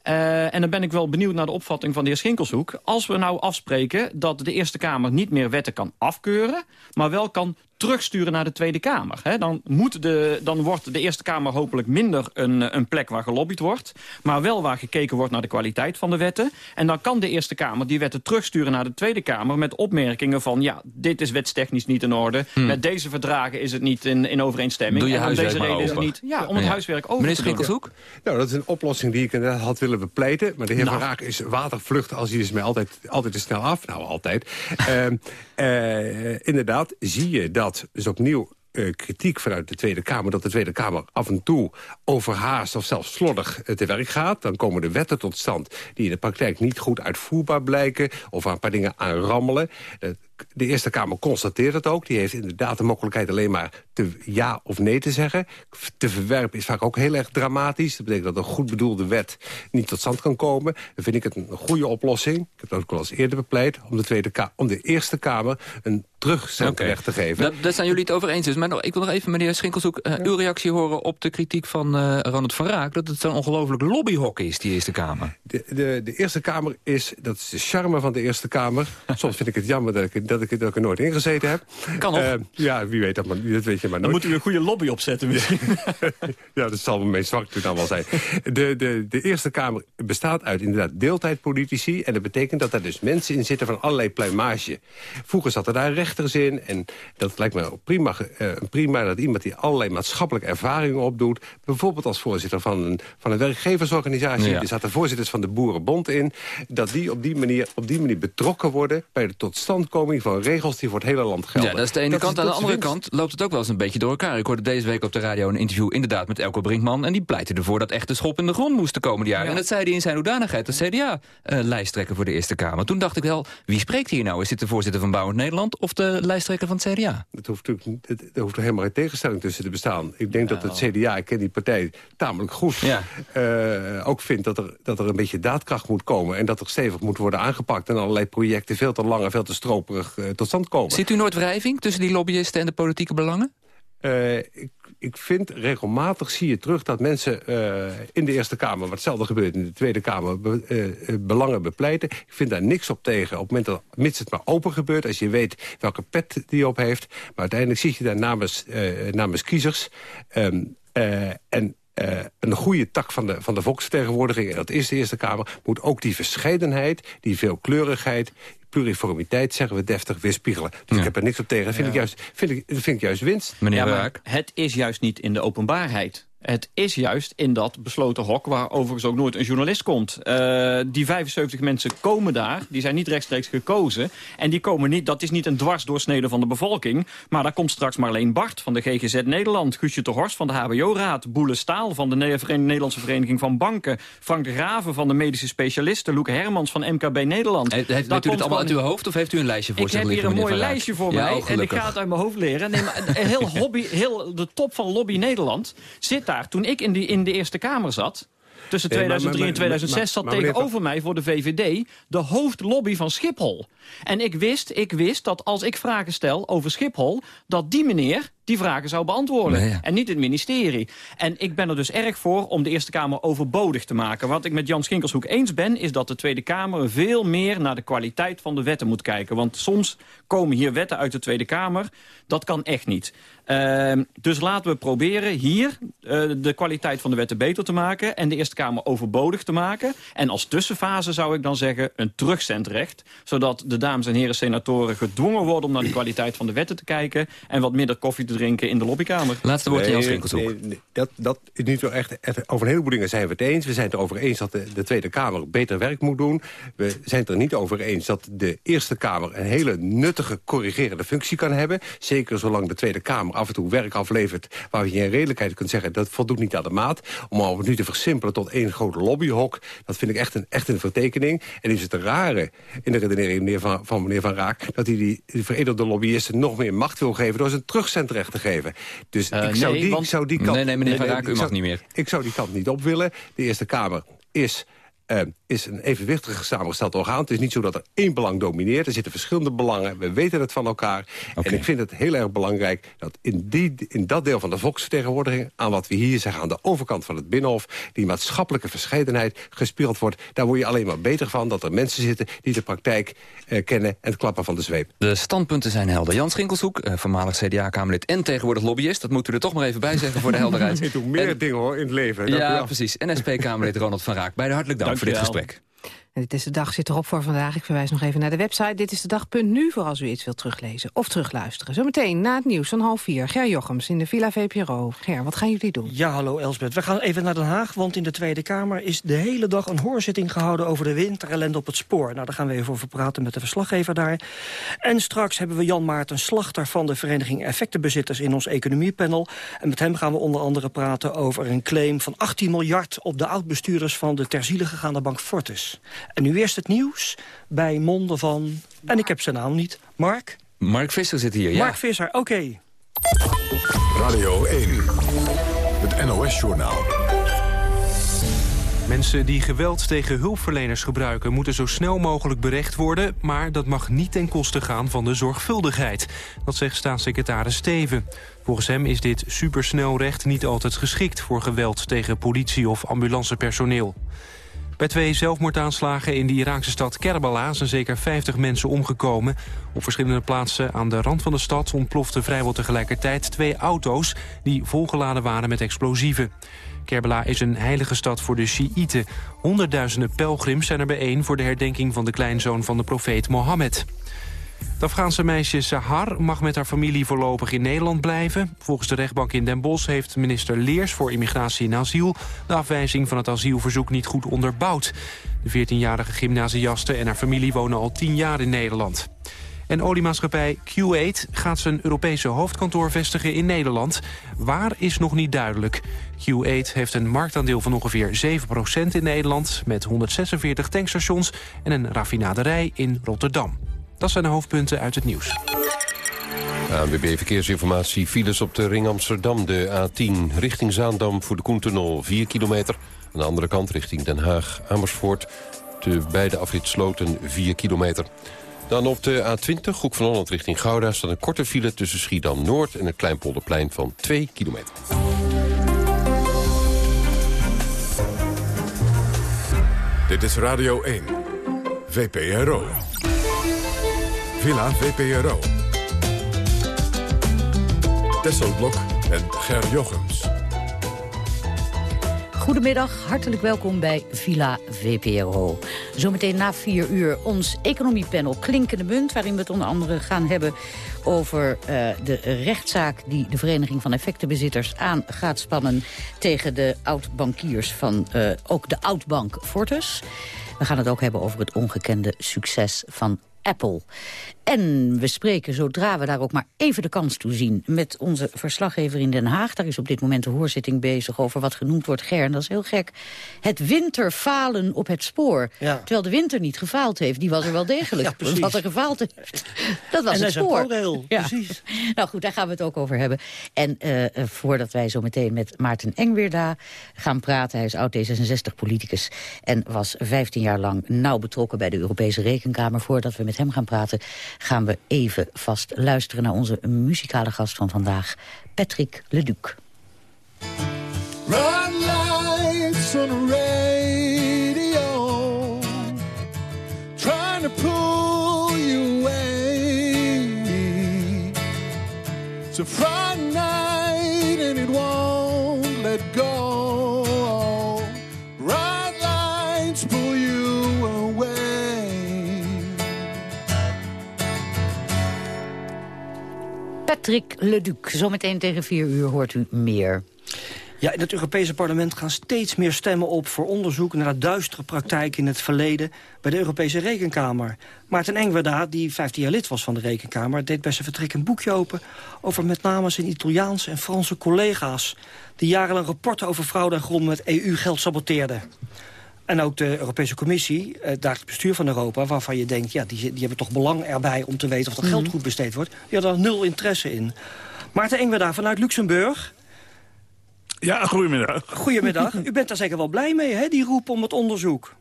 Uh, en dan ben ik wel benieuwd naar de opvatting van de heer Schinkelshoek. Als we nou afspreken dat de Eerste Kamer niet meer wetten kan afkeuren... maar wel kan terugsturen naar de Tweede Kamer. Hè? Dan, moet de, dan wordt de Eerste Kamer hopelijk minder een, een plek waar gelobbyd wordt... maar wel waar gekeken wordt naar de kwaliteit van de wetten. En dan kan de Eerste Kamer die wetten terugsturen naar de Tweede Kamer... met opmerkingen van, ja, dit is wetstechnisch niet in orde... Hmm. met deze verdragen is het niet in, in overeenstemming... Doe je en om deze reden is het niet... Ja, om het Ja. huiswerk over Meneer te doen. Schinkelshoek? Nou, dat is een oplossing die ik inderdaad had willen bepleiten. Maar de heer Nou. Van Raak is watervlucht als hij is mij altijd, altijd te snel af. Nou, altijd. Ehm, eh, inderdaad, zie je dat dus opnieuw eh, kritiek vanuit de Tweede Kamer... dat de Tweede Kamer af en toe overhaast of zelfs slordig eh, te werk gaat. Dan komen de wetten tot stand die in de praktijk niet goed uitvoerbaar blijken... of aan een paar dingen aan rammelen. Eh, de Eerste Kamer constateert het ook. Die heeft inderdaad de mogelijkheid alleen maar te ja of nee te zeggen. Te verwerpen is vaak ook heel erg dramatisch. Dat betekent dat een goed bedoelde wet niet tot stand kan komen. Dan vind ik het een goede oplossing. Ik heb het ook al eens eerder bepleit... om de, Tweede Ka om de Eerste Kamer een terugzendrecht te geven. Daar, daar zijn jullie het over eens. Dus. Maar nog, ik wil nog even, meneer Schinkelshoek, eh, uw reactie horen op de kritiek van eh, Ronald van Raak... dat het zo'n ongelooflijk lobbyhok is, die Eerste Kamer. De, de, de Eerste Kamer is, dat is de charme van de Eerste Kamer. Soms vind ik het jammer dat ik, dat ik, dat ik er nooit in gezeten heb. Kan nog. Eh, ja, wie weet dat, maar, dat weet je maar Dan nooit. moet u een goede lobby opzetten misschien. ja, dat zal mijn zwakte dan wel zijn. De, de, de Eerste Kamer bestaat uit inderdaad deeltijdpolitici. En dat betekent dat er dus mensen in zitten van allerlei pluimage. Vroeger zaten daar rechters in. En dat lijkt me ook prima, eh, prima dat iemand die allerlei maatschappelijke ervaringen opdoet... bijvoorbeeld als voorzitter van een, van een werkgeversorganisatie... Ja. er zaten voorzitters van de Boerenbond in... dat die op die manier, op die manier betrokken worden... bij de totstandkoming van regels die voor het hele land gelden. Ja, dat is de ene Dat kant. is- Aan de andere winst. kant loopt het ook wel eens een beetje door elkaar. Ik hoorde deze week op de radio een interview inderdaad met Elko Brinkman... en die pleitte ervoor dat echt de schop in de grond moest de komende jaren. En dat zei hij in zijn hoedanigheid als CDA-lijsttrekker voor de Eerste Kamer. Toen dacht ik wel, wie spreekt hier nou? Is dit de voorzitter van Bouwend Nederland of de lijsttrekker van het CDA? Dat hoeft natuurlijk er hoeft er helemaal geen tegenstelling tussen te bestaan. Ik denk dat het CDA, ik ken die partij tamelijk goed... eh, ook vindt dat er, dat er een beetje daadkracht moet komen... en dat er stevig moet worden aangepakt... en allerlei projecten veel te lang en veel te stroperig eh, tot stand komen. Ziet u nooit wrijving tussen die lobbyisten en de politieke belangen? Eh, ik, ik vind regelmatig zie je terug dat mensen eh, in de Eerste Kamer... wat hetzelfde gebeurt in de Tweede Kamer, be- belangen bepleiten. Ik vind daar niks op tegen. Op het moment dat, mits het maar open gebeurt, als je weet welke pet die op heeft. Maar uiteindelijk zie je daar namens, namens kiezers... ehm, eh, en een goede tak van de, van de volksvertegenwoordiging... en dat is de Eerste Kamer, moet ook die verscheidenheid... die veelkleurigheid, pluriformiteit, zeggen we deftig, weerspiegelen. Dus ik heb er niks op tegen. Dat vind, ik, juist, vind, ik, vind ik juist winst. Ja, maar het is juist niet in de openbaarheid. Het is juist in dat besloten hok waar overigens ook nooit een journalist komt. Eh, die 75 mensen komen daar, die zijn niet rechtstreeks gekozen. En die komen niet, dat is niet een dwarsdoorsnede van de bevolking. Maar daar komt straks Marleen Bart van de GGZ Nederland. Guusje de Horst van de HBO-raad. Boele Staal van de Nederlandse Vereniging van Banken. Frank de Graven van de medische specialisten. Loeke Hermans van MKB Nederland. Heeft, Daar weet u komt allemaal uit uw hoofd of heeft u een lijstje voor ik zich heb hier een mooi lijstje voor Ja, mij oh, en ik ga het uit mijn hoofd leren. Nee, maar heel, hobby, heel de top van Lobby Nederland zit daar. Toen ik in, die, in de Eerste Kamer zat... Tussen Nee, maar- 2003 en maar- 2006 maar- zat tegenover mij voor de VVD... de hoofdlobby van Schiphol. En ik wist, ik wist dat als ik vragen stel over Schiphol... dat die meneer die vragen zou beantwoorden. Nee, ja. En niet het ministerie. En ik ben er dus erg voor om de Eerste Kamer overbodig te maken. Wat ik met Jan Schinkelshoek eens ben... is dat de Tweede Kamer veel meer naar de kwaliteit van de wetten moet kijken. Want soms komen hier wetten uit de Tweede Kamer. Dat kan echt niet. Ehm, dus laten we proberen hier eh, de kwaliteit van de wetten beter te maken... en de Eerste Kamer overbodig te maken. En als tussenfase zou ik dan zeggen een terugzendrecht... zodat de dames en heren senatoren gedwongen worden... om naar de kwaliteit van de wetten te kijken... en wat minder koffie te drinken in de lobbykamer. Laatste woord Nee, Jan Schinkelshoek. nee, nee, dat, dat is niet zo echt, echt- Over een heleboel dingen zijn we het eens. We zijn het erover eens dat de, de Tweede Kamer beter werk moet doen. We zijn het er niet over eens dat de Eerste Kamer... een hele nuttige, corrigerende functie kan hebben. Zeker zolang de Tweede Kamer af en toe werk aflevert... waar je in redelijkheid kunt zeggen dat voldoet niet aan de maat. Om al het nu te versimpelen tot één grote lobbyhok... dat vind ik echt een, echt een vertekening. En is het rare in de redenering van, van meneer Van Raak... dat hij die, veredelde lobbyisten nog meer macht wil geven... door ze een terugzendrecht te geven. Dus Eh, ik, zou nee, die, want- ik zou die kant... Nee, nee, meneer Van Raak, u mag zou- niet meer. Ik zou die kant niet op willen. De Eerste Kamer is... eh, is een evenwichtig samengesteld orgaan. Het is niet zo dat er één belang domineert. Er zitten verschillende belangen. We weten het van elkaar. En ik vind het heel erg belangrijk dat in, die, in dat deel van de volksvertegenwoordiging... aan wat we hier zeggen aan de overkant van het Binnenhof... die maatschappelijke verscheidenheid gespeeld wordt. Daar word je alleen maar beter van dat er mensen zitten... die de praktijk eh, kennen en het klappen van de zweep. De standpunten zijn helder. Jan Schinkelshoek, eh, voormalig CDA-Kamerlid en tegenwoordig lobbyist. Dat moeten we er toch maar even bij zeggen voor de helderheid. Je doet meer dingen hoor in het leven. Dank u ja, precies. En SP-Kamerlid Ronald van Raak. Beide hartelijk dank, voor dit Dankjewel. Gesprek. En dit is de dag zit erop voor vandaag. Ik verwijs nog even naar de website. Dit is de dag.nu voor als u iets wilt teruglezen of terugluisteren. Zometeen na het nieuws van half vier. Ger Jochems in de Villa VPRO. Ger, wat gaan jullie doen? Ja, hallo Elsbeth. We gaan even naar Den Haag, want in de Tweede Kamer is de hele dag een hoorzitting gehouden over de winterellende op het spoor. Nou, daar gaan we even over praten met de verslaggever daar. En straks hebben we Jan Maarten Slachter van de Vereniging Effectenbezitters in ons economiepanel. En met hem gaan we onder andere praten over een claim van 18 miljard op de oud-bestuurders van de ter ziele gegaande bank Fortis. En nu eerst het nieuws bij monden van, en ik heb zijn naam niet, Mark? Mark Visser zit hier, ja. Mark Visser, oké. Radio 1, het NOS-journaal. Mensen die geweld tegen hulpverleners gebruiken... moeten zo snel mogelijk berecht worden... maar dat mag niet ten koste gaan van de zorgvuldigheid. Dat zegt staatssecretaris Steven. Volgens hem is dit supersnelrecht niet altijd geschikt... voor geweld tegen politie- of ambulancepersoneel. Bij twee zelfmoordaanslagen in de Iraakse stad Kerbala... zijn zeker 50 mensen omgekomen. Op verschillende plaatsen aan de rand van de stad... ontploften vrijwel tegelijkertijd twee auto's... die volgeladen waren met explosieven. Kerbala is een heilige stad voor de Sjiïten. Honderdduizenden pelgrims zijn er bijeen... voor de herdenking van de kleinzoon van de profeet Mohammed. Het Afghaanse meisje Sahar mag met haar familie voorlopig in Nederland blijven. Volgens de rechtbank in Den Bosch heeft minister Leers voor Immigratie en Asiel... de afwijzing van het asielverzoek niet goed onderbouwd. De 14-jarige gymnasiaste en haar familie wonen al 10 jaar in Nederland. En oliemaatschappij Q8 gaat zijn Europese hoofdkantoor vestigen in Nederland. Waar is nog niet duidelijk. Q8 heeft een marktaandeel van ongeveer 7% in Nederland... met 146 tankstations en een raffinaderij in Rotterdam. Dat zijn de hoofdpunten uit het nieuws. ANWB Verkeersinformatie. Files op de ring Amsterdam. De A10 richting Zaandam voor de Koentunnel 4 kilometer. Aan de andere kant richting Den Haag, Amersfoort. De beide afrit Sloten 4 kilometer. Dan op de A20, Hoek van Holland richting Gouda... staat een korte file tussen Schiedam-Noord en het Kleinpolderplein van 2 kilometer. Dit is Radio 1, VPRO. Villa VPRO. Tesselblok en Ger Jochems. Goedemiddag, hartelijk welkom bij Villa VPRO. Zometeen na vier uur ons economiepanel Klinkende Munt... waarin we het onder andere gaan hebben over uh, de rechtszaak... die de Vereniging van Effectenbezitters aan gaat spannen... tegen de oud-bankiers van uh, ook de oud-bank Fortis. We gaan het ook hebben over het ongekende succes van Apple. En we spreken, zodra we daar ook maar even de kans toe zien... met onze verslaggever in Den Haag. Daar is op dit moment de hoorzitting bezig over wat genoemd wordt, Ger. En dat is heel gek. Het winterfalen op het spoor. Ja. Terwijl de winter niet gefaald heeft. Die was er wel degelijk. Ja, wat er gefaald heeft, dat was en het dat is spoor. een Ja. precies. Nou goed, daar gaan we het ook over hebben. En uh, voordat wij zo meteen met Maarten Engweerda gaan praten... hij is oud-D66-politicus en was 15 jaar lang nauw betrokken... bij de Europese Rekenkamer. Voordat we met hem gaan praten, gaan we even vast luisteren... naar onze muzikale gast van vandaag, Patrick Leduc. Run lights on the radio, trying to pull you away. It's a Friday night and it won't let go. Patrick Leduc, zometeen tegen vier uur hoort u meer. Ja, in het Europese parlement gaan steeds meer stemmen op... voor onderzoek naar de duistere praktijk in het verleden... bij de Europese Rekenkamer. Maarten Engwerda, die 15 jaar lid was van de Rekenkamer... deed bij zijn vertrek een boekje open... over met name zijn Italiaanse en Franse collega's... die jarenlang rapporten over fraude en grond met EU-geld saboteerden. En ook de Europese Commissie, het dagelijks bestuur van Europa... waarvan je denkt, ja, die, die hebben toch belang erbij om te weten... of dat geld goed besteed wordt. Die hadden er nul interesse in. Maarten Engwerda vanuit Luxemburg... Ja, goedemiddag. Goedemiddag. U bent daar zeker wel blij mee, hè, die roep om het onderzoek.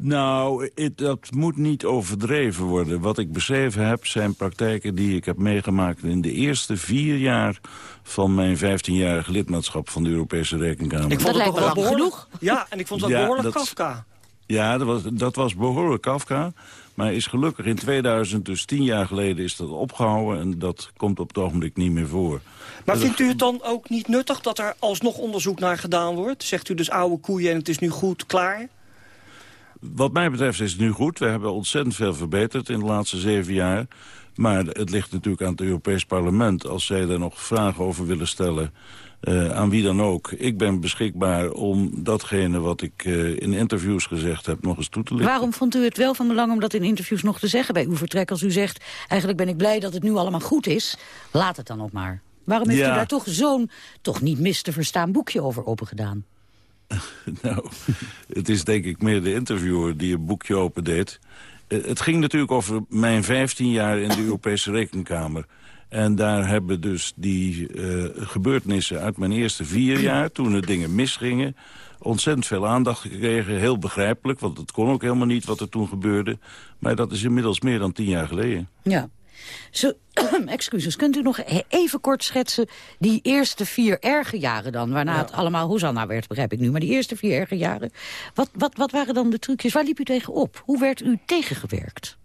Nou, het- dat moet niet overdreven worden. Wat ik beschreven heb zijn praktijken die ik heb meegemaakt... in de eerste vier jaar van mijn 15-jarige lidmaatschap van de Europese Rekenkamer. Ik vond het toch wel behoorlijk... Ja, en ik vond het wel Ja, behoorlijk dat- Kafka. Ja, dat was, dat was behoorlijk Kafka. Maar is gelukkig in 2000, dus tien jaar geleden, is dat opgehouden. En dat komt op het ogenblik niet meer voor. Maar Dus vindt u het dan ook niet nuttig dat er alsnog onderzoek naar gedaan wordt? Zegt u dus oude koeien en het is nu goed, klaar? Wat mij betreft is het nu goed. We hebben ontzettend veel verbeterd in de laatste zeven jaar. Maar het ligt natuurlijk aan het Europees Parlement... als zij daar nog vragen over willen stellen... eh, aan wie dan ook. Ik ben beschikbaar om datgene wat ik eh, in interviews gezegd heb... nog eens toe te lichten. Waarom vond u het wel van belang om dat in interviews nog te zeggen bij uw vertrek... als u zegt, eigenlijk ben ik blij dat het nu allemaal goed is. Laat het dan ook maar. Waarom heeft Ja. u daar toch zo'n, toch niet mis te verstaan boekje over opengedaan? Nou, het is denk ik meer de interviewer die een boekje opendeed. Eh, Het ging natuurlijk over mijn 15 jaar in de Europese Rekenkamer. En daar hebben dus die eh, gebeurtenissen uit mijn eerste vier jaar... toen er dingen misgingen, ontzettend veel aandacht gekregen. Heel begrijpelijk, want het kon ook helemaal niet wat er toen gebeurde. Maar dat is inmiddels meer dan tien jaar geleden. Ja. Zo, excuses, kunt u nog even kort schetsen die eerste vier erge jaren dan? Waarna het allemaal Hosanna werd, begrijp ik nu. Maar die eerste vier erge jaren, wat, wat, wat waren dan de trucjes? Waar liep u tegen op? Hoe werd u tegengewerkt?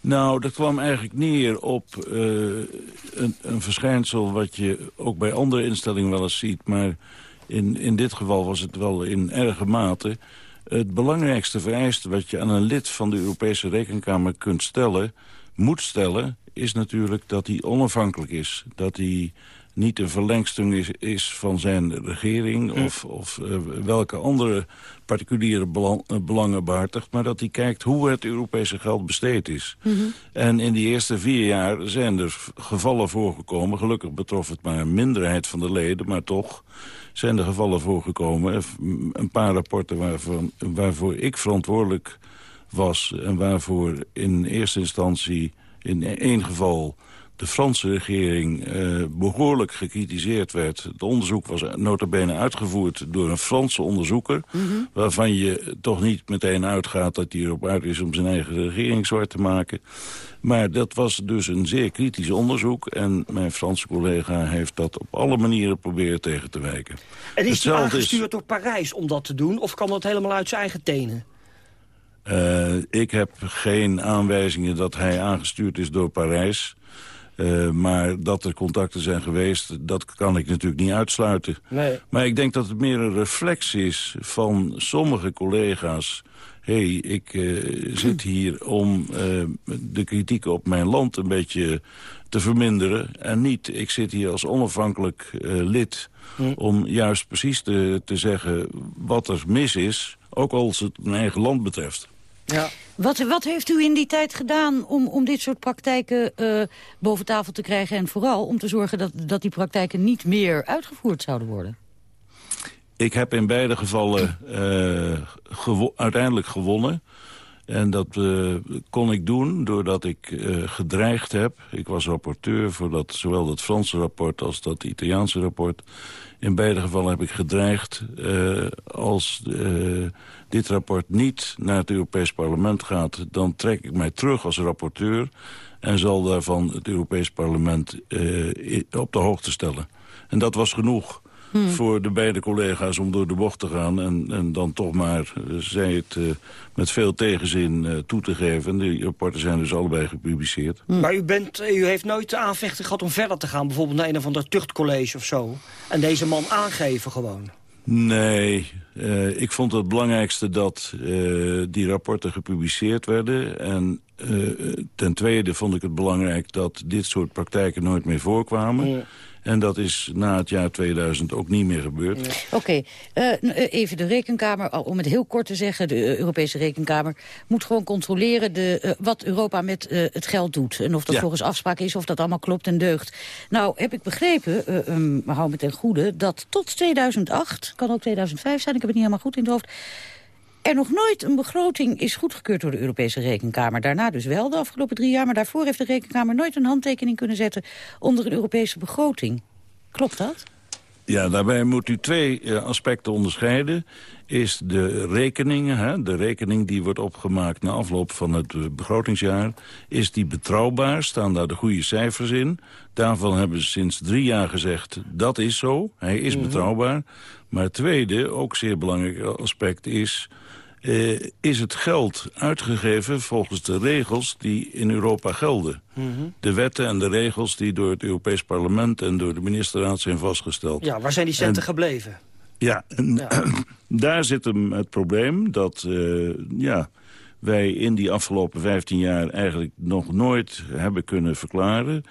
Nou, dat kwam eigenlijk neer op eh, een, een verschijnsel... wat je ook bij andere instellingen wel eens ziet. Maar in, in dit geval was het wel in erge mate. Het belangrijkste vereiste wat je aan een lid van de Europese Rekenkamer kunt stellen... moet stellen, is natuurlijk dat hij onafhankelijk is. Dat hij niet een verlengstuk is, is van zijn regering... of, of eh, welke andere particuliere belang- eh, belangen behartigt... maar dat hij kijkt hoe het Europese geld besteed is. En in die eerste vier jaar zijn er gevallen voorgekomen. Gelukkig betrof het maar een minderheid van de leden, maar toch zijn er gevallen voorgekomen. Een paar rapporten waarvan, waarvoor ik verantwoordelijk was... en waarvoor in eerste instantie in één geval de Franse regering eh, behoorlijk gekritiseerd werd. Het onderzoek was nota bene uitgevoerd door een Franse onderzoeker... waarvan je toch niet meteen uitgaat dat hij erop uit is om zijn eigen regering zwart te maken. Maar dat was dus een zeer kritisch onderzoek... en mijn Franse collega heeft dat op alle manieren proberen tegen te wijken. En is hij aangestuurd door Parijs om dat te doen? Of kan dat helemaal uit zijn eigen tenen? Eh, ik heb geen aanwijzingen dat hij aangestuurd is door Parijs. Eh, maar dat er contacten zijn geweest, dat kan ik natuurlijk niet uitsluiten. Nee. Maar ik denk dat het meer een reflex is van sommige collega's... hé, hey, ik eh, zit hier om de kritiek op mijn land een beetje te verminderen... en niet, ik zit hier als onafhankelijk lid... om juist precies te, te zeggen wat er mis is... ook als het mijn eigen land betreft. Ja. Wat, wat heeft u in die tijd gedaan om, om dit soort praktijken eh, boven tafel te krijgen... en vooral om te zorgen dat, dat die praktijken niet meer uitgevoerd zouden worden? Ik heb in beide gevallen eh, gewo- uiteindelijk gewonnen. En dat eh, kon ik doen doordat ik eh, gedreigd heb. Ik was rapporteur voor dat, zowel dat Franse rapport als dat Italiaanse rapport. In beide gevallen heb ik gedreigd eh, als dit rapport niet naar het Europees Parlement gaat... dan trek ik mij terug als rapporteur en zal daarvan het Europees Parlement op de hoogte stellen. En dat was genoeg voor de beide collega's om door de bocht te gaan... en, en dan toch maar, eh, zij het eh, met veel tegenzin eh, toe te geven. En die rapporten zijn dus allebei gepubliceerd. Maar u, bent, u heeft nooit de aanvechten gehad om verder te gaan. Bijvoorbeeld naar een of ander tuchtcollege of zo. En deze man aangeven gewoon. Nee, eh, ik vond het belangrijkste dat eh, die rapporten gepubliceerd werden. En eh, ten tweede vond ik het belangrijk dat dit soort praktijken nooit meer voorkwamen. En dat is na het jaar 2000 ook niet meer gebeurd. Oké, eh, eh, even de rekenkamer, om het heel kort te zeggen... de eh, Europese rekenkamer moet gewoon controleren de, wat Europa met het geld doet. En of dat Ja. volgens afspraak is, of dat allemaal klopt en deugt. Nou, heb ik begrepen, um, maar hou me ten goede... dat tot 2008, kan ook 2005 zijn, ik heb het niet helemaal goed in het hoofd... er nog nooit een begroting is goedgekeurd door de Europese Rekenkamer. Daarna dus wel de afgelopen drie jaar, maar daarvoor heeft de Rekenkamer nooit een handtekening kunnen zetten onder een Europese begroting. Klopt dat? Ja, daarbij moet u twee eh, aspecten onderscheiden. Is de rekening, hè, de rekening die wordt opgemaakt na afloop van het eh, begrotingsjaar... is die betrouwbaar? Staan daar de goede cijfers in? Daarvan hebben ze sinds drie jaar gezegd, dat is zo. Hij is Mhm. betrouwbaar. Maar het tweede, ook zeer belangrijk aspect is... eh, is het geld uitgegeven volgens de regels die in Europa gelden? Mhm. De wetten en de regels die door het Europees Parlement en door de ministerraad zijn vastgesteld. Ja, waar zijn die centen En- gebleven? Ja, en daar zit hem het probleem dat eh, ja, wij in die afgelopen 15 jaar eigenlijk nog nooit hebben kunnen verklaren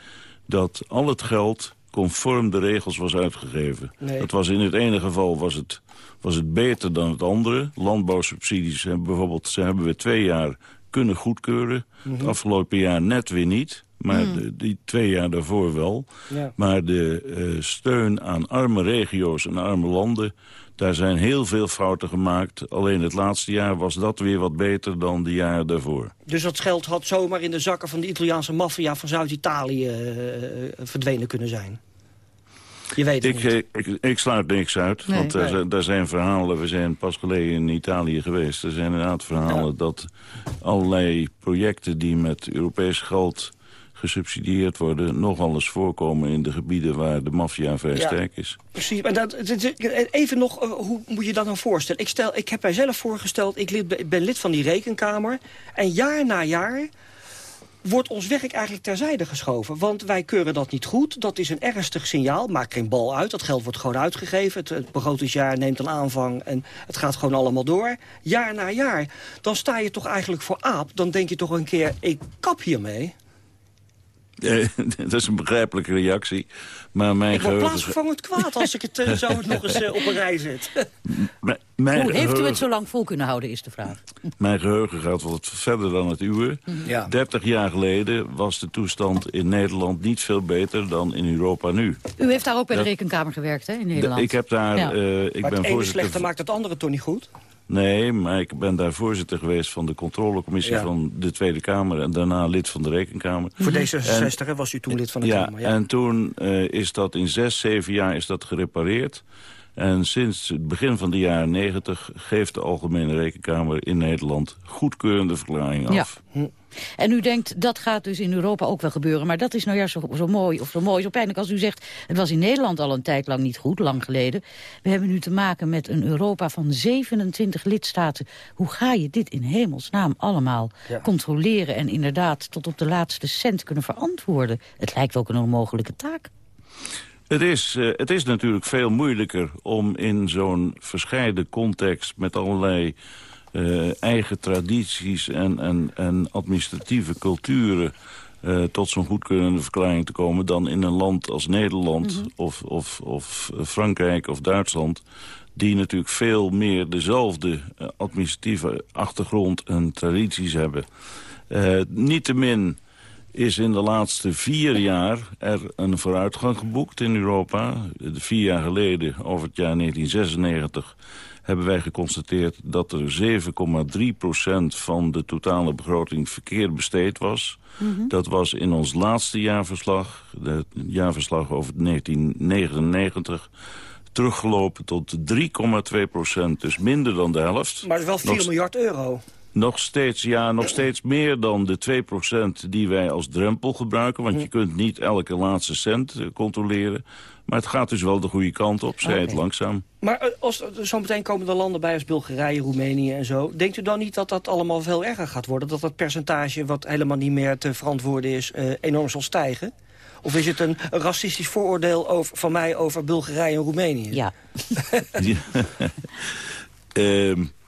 dat al het geld conform de regels was uitgegeven. Nee. Dat was in het ene geval was het, was het beter dan het andere. Landbouwsubsidies hebben bijvoorbeeld, ze hebben we twee jaar kunnen goedkeuren. Het Mhm. afgelopen jaar net weer niet. Maar Mhm. de, die twee jaar daarvoor wel. Ja. Maar de eh, steun aan arme regio's en arme landen... daar zijn heel veel fouten gemaakt. Alleen het laatste jaar was dat weer wat beter dan de jaren daarvoor. Dus dat geld had zomaar in de zakken van de Italiaanse maffia van Zuid-Italië eh, eh, verdwenen kunnen zijn. Je weet het Ik, niet. eh, ik, ik sluit niks uit, Nee. want daar, Nee. zijn- daar zijn verhalen... we zijn pas geleden in Italië geweest. Er zijn inderdaad verhalen dat allerlei projecten... die met Europees geld gesubsidieerd worden... nogal eens voorkomen in de gebieden waar de maffia vrij Ja. sterk is. Precies, maar dat, even nog, eh, hoe moet je dat nou voorstellen? Ik, stel, ik heb mijzelf voorgesteld, ik ben lid van die rekenkamer... en jaar na jaar wordt ons werk eigenlijk terzijde geschoven. Want wij keuren dat niet goed, dat is een ernstig signaal. Maak geen bal uit, dat geld wordt gewoon uitgegeven. Het, het begrotingsjaar neemt een aanvang en het gaat gewoon allemaal door. Jaar na jaar, dan sta je toch eigenlijk voor aap. Dan denk je toch een keer, ik kap hiermee. Dat is een begrijpelijke reactie. Maar mijn Ik word geheugen... plaatsvervangend kwaad als ik het eh, zo nog eens eh, op een rij zet. Hoe heeft u het zo lang vol kunnen houden, is de vraag. Mijn geheugen gaat wat verder dan het uwe. Ja. 30 jaar geleden was de toestand in Nederland niet veel beter dan in Europa nu. U heeft daar ook bij de Dat- rekenkamer gewerkt, hè, in Nederland? Ik heb daar... Ja. eh, ik maar ben het ene voorzitter... slechte maakt het andere toch niet goed? Nee, maar ik ben daar voorzitter geweest van de controlecommissie Ja. van de Tweede Kamer... en daarna lid van de Rekenkamer. Voor En- D66 hè, was u toen lid van de ja, Kamer. Ja. en toen eh, is dat in zes, zeven jaar is dat gerepareerd. En sinds het begin van de jaren negentig geeft de Algemene Rekenkamer in Nederland goedkeurende verklaringen af. Ja. En u denkt, dat gaat dus in Europa ook wel gebeuren. Maar dat is nou juist zo, zo mooi of zo mooi, zo pijnlijk als u zegt... het was in Nederland al een tijd lang niet goed, lang geleden. We hebben nu te maken met een Europa van 27 lidstaten. Hoe ga je dit in hemelsnaam allemaal Ja. controleren... en inderdaad tot op de laatste cent kunnen verantwoorden? Het lijkt ook een onmogelijke taak. Het is, eh, het is natuurlijk veel moeilijker om in zo'n verscheiden context... met allerlei eh, eigen tradities en, en, en administratieve culturen... eh, tot zo'n goedkeurende verklaring te komen... dan in een land als Nederland of, of, of Frankrijk of Duitsland... die natuurlijk veel meer dezelfde eh, administratieve achtergrond en tradities hebben. Eh Niettemin is in de laatste vier jaar er een vooruitgang geboekt in Europa. Vier jaar geleden, over het jaar 1996, hebben wij geconstateerd dat er 7,3% van de totale begroting verkeerd besteed was. Dat was in ons laatste jaarverslag, het jaarverslag over 1999, teruggelopen tot 3,2% dus minder dan de helft. Maar is wel 4 Nog miljard euro. nog steeds, ja, nog steeds meer dan de 2% die wij als drempel gebruiken. Want je kunt niet elke laatste cent eh, controleren. Maar het gaat dus wel de goede kant op, zij het langzaam. Maar eh, als, er zo meteen komen er landen bij als Bulgarije, Roemenië en zo. Denkt u dan niet dat dat allemaal veel erger gaat worden? Dat dat percentage wat helemaal niet meer te verantwoorden is eh, enorm zal stijgen? Of is het een, racistisch vooroordeel over, van mij over Bulgarije en Roemenië? Ja. Ja.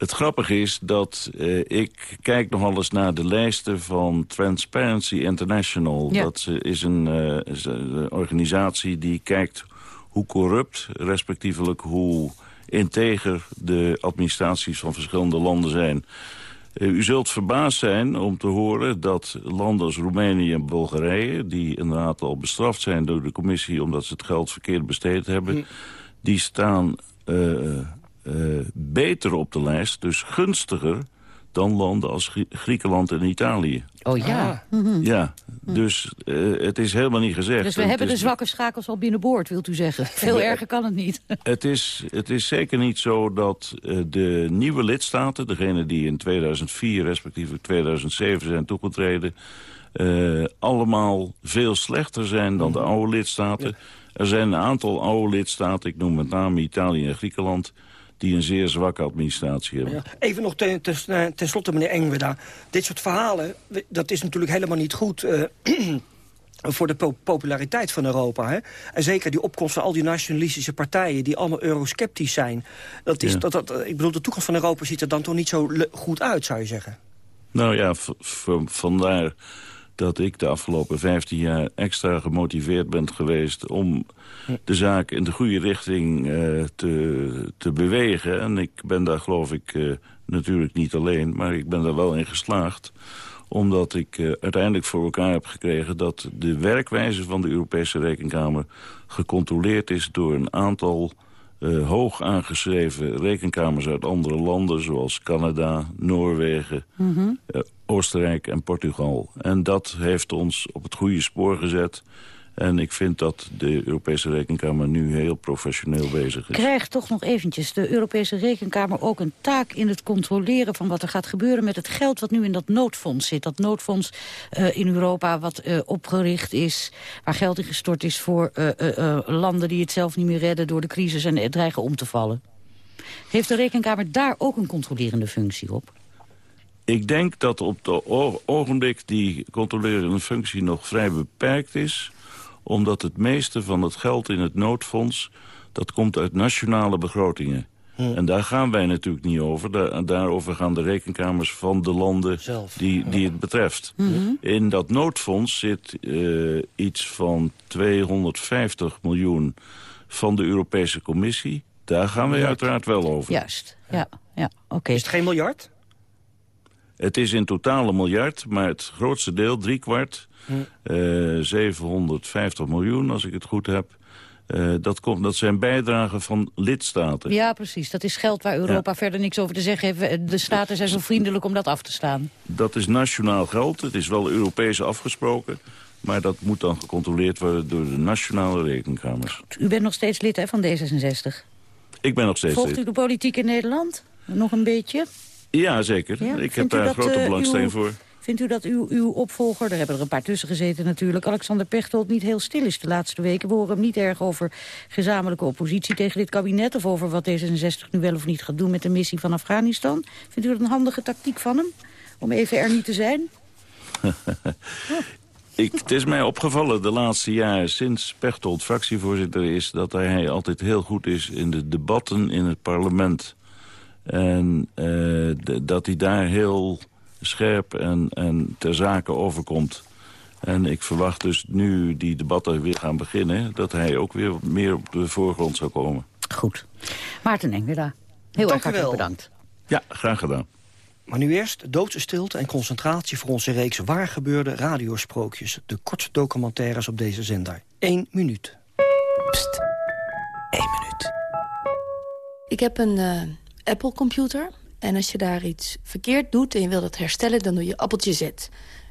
Het grappige is dat eh, ik kijk nogal eens naar de lijsten van Transparency International. Ja. Dat eh, is een, eh, is een organisatie die kijkt hoe corrupt, respectievelijk hoe integer de administraties van verschillende landen zijn. Eh, u zult verbaasd zijn om te horen dat landen als Roemenië en Bulgarije... die inderdaad al bestraft zijn door de commissie omdat ze het geld verkeerd besteed hebben... die staan eh, beter op de lijst, dus gunstiger dan landen als Grie- Griekenland en Italië. Oh ja. Mhm. Ja, dus eh, het is helemaal niet gezegd. Dus we hebben de zwakke schakels al binnenboord, wilt u zeggen. Veel erger kan het niet. Het is, het is zeker niet zo dat eh, de nieuwe lidstaten... degene die in 2004 respectievelijk 2007 zijn toegetreden... eh, allemaal veel slechter zijn dan de oude lidstaten. Er zijn een aantal oude lidstaten, ik noem met name Italië en Griekenland... die een zeer zwakke administratie hebben. Ja. Even nog ten, ten, eh, ten slotte, meneer Engweda. Dit soort verhalen, dat is natuurlijk helemaal niet goed... eh, voor de po- populariteit van Europa. Hè? En zeker die opkomst van al die nationalistische partijen... die allemaal eurosceptisch zijn. Dat is, Ja. dat, dat, ik bedoel, de toekomst van Europa ziet er dan toch niet zo goed uit, zou je zeggen. Nou ja, vandaar dat ik de afgelopen 15 jaar extra gemotiveerd ben geweest... om de zaak in de goede richting eh, te, te bewegen. En ik ben daar geloof ik eh, natuurlijk niet alleen, maar ik ben daar wel in geslaagd omdat ik eh, uiteindelijk voor elkaar heb gekregen... dat de werkwijze van de Europese Rekenkamer gecontroleerd is... door een aantal eh, hoog aangeschreven rekenkamers uit andere landen... zoals Canada, Noorwegen, eh, Oostenrijk en Portugal. En dat heeft ons op het goede spoor gezet. En ik vind dat de Europese Rekenkamer nu heel professioneel bezig is. Krijgt toch nog eventjes de Europese Rekenkamer ook een taak in het controleren van wat er gaat gebeuren met het geld wat nu in dat noodfonds zit. Dat noodfonds eh, in Europa wat eh, opgericht is, waar geld in gestort is voor eh, landen die het zelf niet meer redden door de crisis en dreigen om te vallen. Heeft de Rekenkamer daar ook een controlerende functie op? Ik denk dat op het ogenblik die controlerende functie nog vrij beperkt is. Omdat het meeste van het geld in het noodfonds... dat komt uit nationale begrotingen. En daar gaan wij natuurlijk niet over. Daar, daarover gaan de rekenkamers van de landen die, die het betreft. In dat noodfonds zit eh, iets van 250 miljoen van de Europese Commissie. Daar gaan wij uiteraard wel over. Juist, ja, ja oké. Is het geen miljard? Het is in totaal een miljard, maar het grootste deel, driekwart... eh 750 miljoen, als ik het goed heb... eh, dat, komt, dat zijn bijdragen van lidstaten. Ja, precies. Dat is geld waar Europa verder niks over te zeggen heeft. De staten zijn zo vriendelijk om dat af te staan. Dat is nationaal geld, het is wel Europees afgesproken... maar dat moet dan gecontroleerd worden door de nationale rekenkamers. U bent nog steeds lid hè, van D66. Ik ben nog steeds Volgt u lid. de politiek in Nederland? Nog een beetje? Ja, zeker. Ja? Ik heb daar dat, grote eh, belangstelling uw- voor. Vindt u dat uw, uw opvolger, daar hebben er een paar tussen gezeten natuurlijk... Alexander Pechtold niet heel stil is de laatste weken? We horen hem niet erg over gezamenlijke oppositie tegen dit kabinet... of over wat D66 nu wel of niet gaat doen met de missie van Afghanistan. Vindt u dat een handige tactiek van hem? Om even er niet te zijn? Ik, het is mij opgevallen de laatste jaren, sinds Pechtold fractievoorzitter is... dat hij altijd heel goed is in de debatten in het parlement. En eh, dat hij daar heel scherp en, en ter zake overkomt. En ik verwacht dus nu die debatten weer gaan beginnen... dat hij ook weer meer op de voorgrond zou komen. Goed. Maarten Engela, heel Dank erg hartelijk wel. bedankt. Ja, graag gedaan. Maar nu eerst doodse stilte en concentratie voor onze reeks waargebeurde radiosprookjes. De kortste documentaires op deze zender. Eén minuut. Ik heb een eh, Apple-computer. En als je daar iets verkeerd doet en je wil dat herstellen... dan doe je appeltje Z.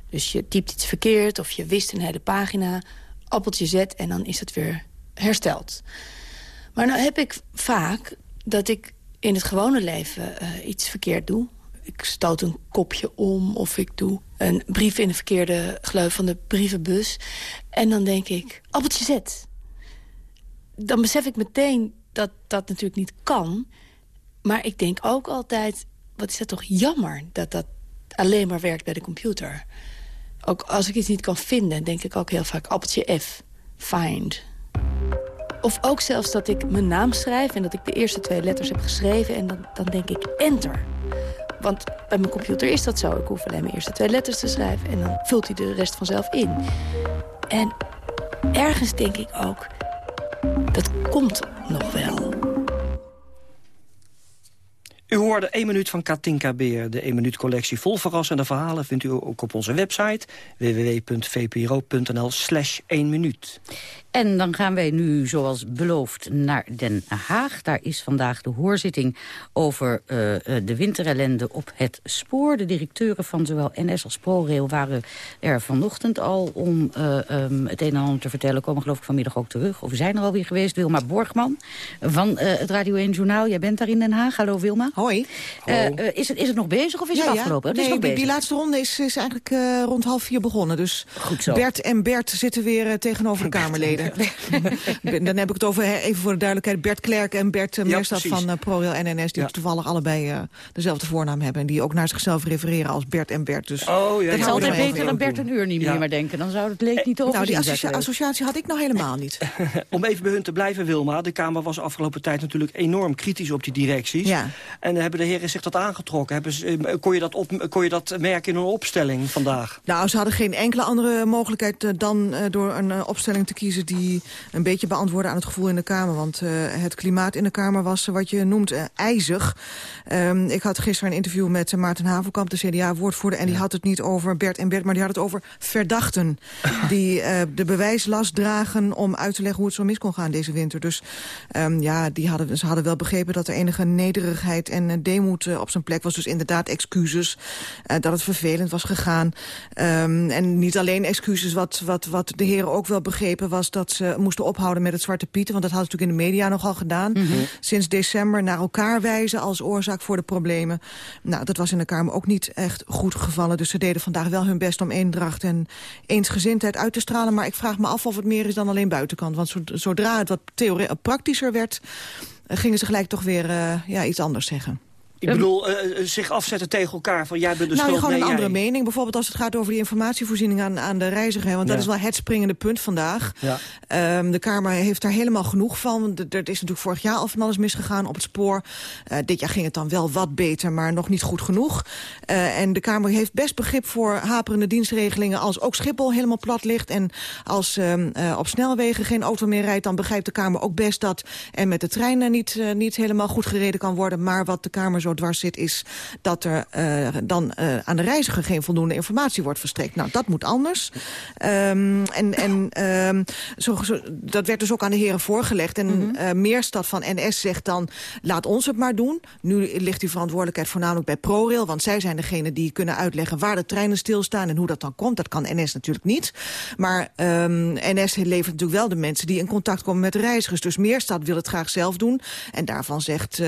Dus je typt iets verkeerd of je wist een hele pagina... appeltje Z en dan is het weer hersteld. Maar nou heb ik vaak dat ik in het gewone leven eh, iets verkeerd doe. Ik stoot een kopje om of ik doe een brief in de verkeerde gleuf van de brievenbus. En dan denk ik, appeltje Z dan besef ik meteen dat dat natuurlijk niet kan. Maar ik denk ook altijd, wat is dat toch jammer... dat dat alleen maar werkt bij de computer. Ook als ik iets niet kan vinden, denk ik ook heel vaak appeltje F. Find. Of ook zelfs dat ik mijn naam schrijf... en dat ik de eerste twee letters heb geschreven... en dan, dan denk ik enter. Want bij mijn computer is dat zo. Ik hoef alleen mijn eerste twee letters te schrijven... en dan vult hij de rest vanzelf in. En ergens denk ik ook... dat komt nog wel. U hoorde 1 minuut van Katinka Beer. De 1 minuut collectie vol verrassende verhalen vindt u ook op onze website www.vpro.nl slash 1 minuut. En dan gaan wij nu, zoals beloofd, naar Den Haag. Daar is vandaag de hoorzitting over uh, de winterellende op het spoor. De directeuren van zowel NS als ProRail waren er vanochtend al... om uh, um, het een en ander te vertellen. Komen geloof ik vanmiddag ook terug. Of we zijn er alweer geweest. Wilma Borgman van het Radio 1 Journaal. Jij bent daar in Den Haag. Hallo Wilma. Hoi. is, het, is het nog bezig of is ja, het afgelopen? Ja. Het is nee, nog die, die laatste ronde is, is eigenlijk rond half vier begonnen. Dus Goed zo. Bert en Bert zitten weer tegenover de Kamerleden. Dan heb ik het over, even voor de duidelijkheid... Bert Klerk en Bert uh, Meerstad van uh, ProRail NNS... die ja. toevallig allebei uh, dezelfde voornaam hebben... en die ook naar zichzelf refereren als Bert en Bert. Dus oh, ja, dat is altijd beter dan Bert een uur niet meer, maar denken. Dan zou het leek niet over Nou, die associa associatie had ik nog helemaal niet. Om even bij hun te blijven, Wilma. De Kamer was afgelopen tijd natuurlijk enorm kritisch op die directies. Ja. En hebben de heren zich dat aangetrokken? Hebben ze, kon, je dat op, kon je dat merken in hun opstelling vandaag? Nou, ze hadden geen enkele andere mogelijkheid... dan door een opstelling te kiezen die een beetje beantwoorden aan het gevoel in de Kamer. Want uh, het klimaat in de Kamer was wat je noemt uh, ijzig. Um, ik had gisteren een interview met Maarten Havelkamp, de CDA-woordvoerder... en die had het niet over Bert en Bert, maar die had het over verdachten... die de bewijslast dragen om uit te leggen hoe het zo mis kon gaan deze winter. Dus um, ja, die hadden, ze hadden wel begrepen dat er enige nederigheid en deemoed op zijn plek was. Dus inderdaad excuses, dat het vervelend was gegaan. Um, en niet alleen excuses, wat, wat, wat de heren ook wel begrepen was... dat ze moesten ophouden met het Zwarte Pieten. Want dat hadden ze natuurlijk in de media nogal gedaan. Mm -hmm. Sinds december naar elkaar wijzen als oorzaak voor de problemen. Nou, dat was in de Kamer ook niet echt goed gevallen. Dus ze deden vandaag wel hun best om eendracht en eensgezindheid uit te stralen. Maar ik vraag me af of het meer is dan alleen buitenkant. Want zodra het wat praktischer werd... gingen ze gelijk toch weer uh, ja, iets anders zeggen. Ik bedoel, uh, zich afzetten tegen elkaar van jij bent de nou, schuld. gewoon nee, een andere jij. mening. Bijvoorbeeld als het gaat over die informatievoorziening aan, aan de reiziger. Want Ja. dat is wel het springende punt vandaag. Ja. Um, de Kamer heeft daar helemaal genoeg van. Want Er is natuurlijk vorig jaar al van alles misgegaan op het spoor. Uh, dit jaar ging het dan wel wat beter, maar nog niet goed genoeg. Uh, en de Kamer heeft best begrip voor haperende dienstregelingen... als ook Schiphol helemaal plat ligt. En als um, uh, op snelwegen geen auto meer rijdt... dan begrijpt de Kamer ook best dat er met de treinen niet, niet helemaal goed gereden kan worden. Maar wat de Kamer zo dwars zit is dat er uh, dan uh, aan de reiziger geen voldoende informatie wordt verstrekt. Nou, dat moet anders. Um, en en um, zo, zo, dat werd dus ook aan de heren voorgelegd. En mm -hmm. uh, Meerstad van NS zegt dan, laat ons het maar doen. Nu ligt die verantwoordelijkheid voornamelijk bij ProRail. Want zij zijn degene die kunnen uitleggen waar de treinen stilstaan... en hoe dat dan komt. Dat kan NS natuurlijk niet. Maar um, NS levert natuurlijk wel de mensen die in contact komen met de reizigers. Dus Meerstad wil het graag zelf doen. En daarvan zegt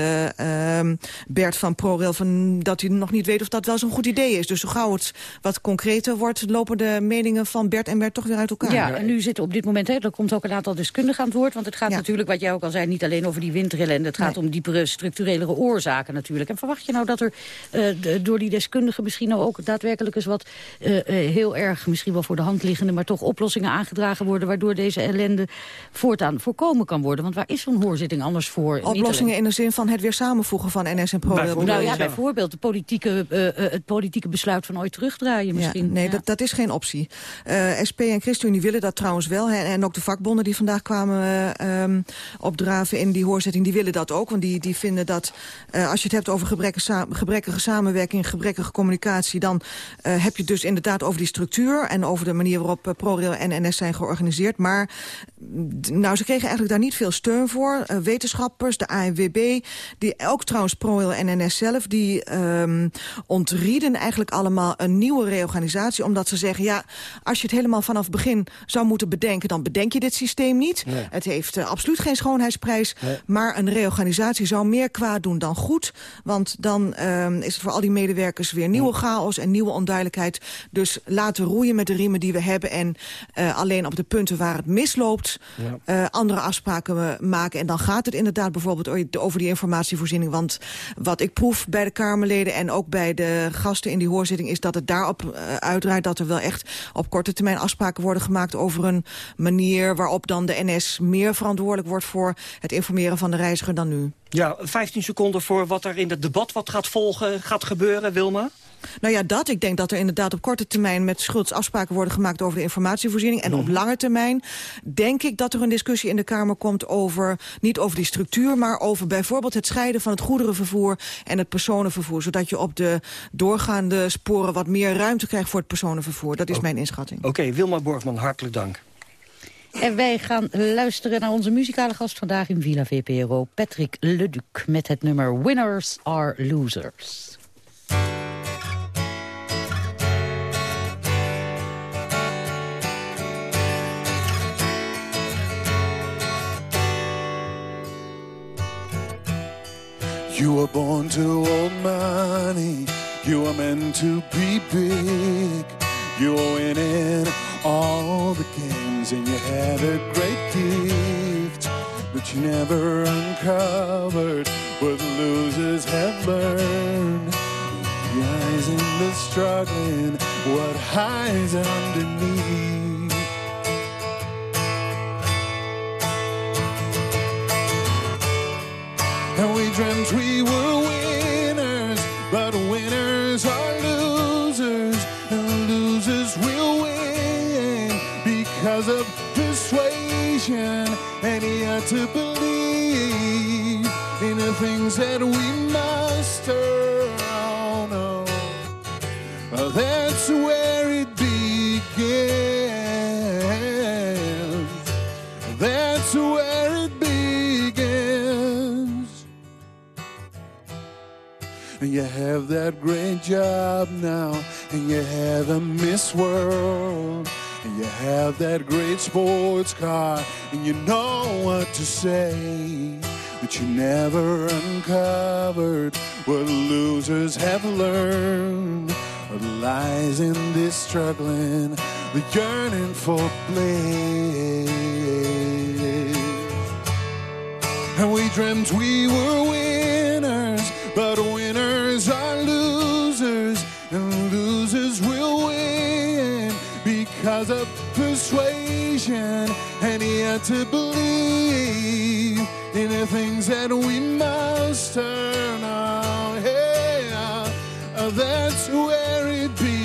Bert van ProRail van dat hij nog niet weet of dat wel zo'n goed idee is. Dus zo gauw het wat concreter wordt, lopen de meningen van Bert en Bert toch weer uit elkaar. Ja, en nu zitten op dit moment, hè, er komt ook een aantal deskundigen aan het woord. Want het gaat ja. natuurlijk, wat jij ook al zei, niet alleen over die winterellende. Het gaat nee. om diepere structurele oorzaken natuurlijk. En verwacht je nou dat er uh, de, door die deskundigen misschien nou ook daadwerkelijk eens wat uh, uh, heel erg, misschien wel voor de hand liggende, maar toch oplossingen aangedragen worden, waardoor deze ellende voortaan voorkomen kan worden? Want waar is zo'n hoorzitting anders voor? Oplossingen in de zin van het weer samenvoegen van NS en ProRail. Nou ja, bijvoorbeeld de politieke, uh, het politieke besluit van ooit terugdraaien misschien. Ja, nee, ja. Dat, dat is geen optie. Uh, SP en ChristenUnie willen dat trouwens wel. Hè, en ook de vakbonden die vandaag kwamen uh, um, opdraven in die hoorzitting, die willen dat ook. Want die, die vinden dat uh, als je het hebt over gebrekkige, sa gebrekkige samenwerking, gebrekkige communicatie, dan uh, heb je het dus inderdaad over die structuur en over de manier waarop uh, ProRail en NS zijn georganiseerd. Maar nou, ze kregen eigenlijk daar niet veel steun voor. Uh, wetenschappers, de ANWB, die ook trouwens ProRail en NS zelf, die um, ontrieden eigenlijk allemaal een nieuwe reorganisatie. Omdat ze zeggen, ja, als je het helemaal vanaf het begin zou moeten bedenken, dan bedenk je dit systeem niet. Nee. Het heeft uh, absoluut geen schoonheidsprijs. Nee. Maar een reorganisatie zou meer kwaad doen dan goed. Want dan um, is het voor al die medewerkers weer nieuwe chaos en nieuwe onduidelijkheid. Dus laten roeien met de riemen die we hebben. En uh, alleen op de punten waar het misloopt, ja. uh, andere afspraken maken. En dan gaat het inderdaad bijvoorbeeld over die informatievoorziening. Want wat ik proef bij de Kamerleden en ook bij de gasten in die hoorzitting... is dat het daarop uh, uitdraait dat er wel echt op korte termijn afspraken worden gemaakt... over een manier waarop dan de NS meer verantwoordelijk wordt... voor het informeren van de reiziger dan nu. Ja, 15 seconden voor wat er in het debat wat gaat volgen gaat gebeuren, Wilma? Nou ja, dat. Ik denk dat er inderdaad op korte termijn met Schultz afspraken worden gemaakt over de informatievoorziening. En op Mhm. lange termijn denk ik dat er een discussie in de Kamer komt over, niet over die structuur, maar over bijvoorbeeld het scheiden van het goederenvervoer en het personenvervoer. Zodat je op de doorgaande sporen wat meer ruimte krijgt voor het personenvervoer. Dat is mijn inschatting. Oké, Wilma Borgman, hartelijk dank. En wij gaan luisteren naar onze muzikale gast vandaag in Villa VPRO, Patrick Leduc, met het nummer Winners are Losers. You were born to old money. You were meant to be big. You were winning all the games and you had a great gift. But you never uncovered what losers have learned. Rising the struggling, what hides underneath. And we dreamt we were winners, but winners are losers, and losers will win because of persuasion and yet to believe in the things that we master. You have that great job now, and you have a Miss World, and you have that great sports car, and you know what to say. But you never uncovered what losers have learned. What lies in this struggling, the yearning for bliss. And we dreamt we were winners, but winners of persuasion and he had to believe in the things that we master now. Hey, uh, that's where it begins.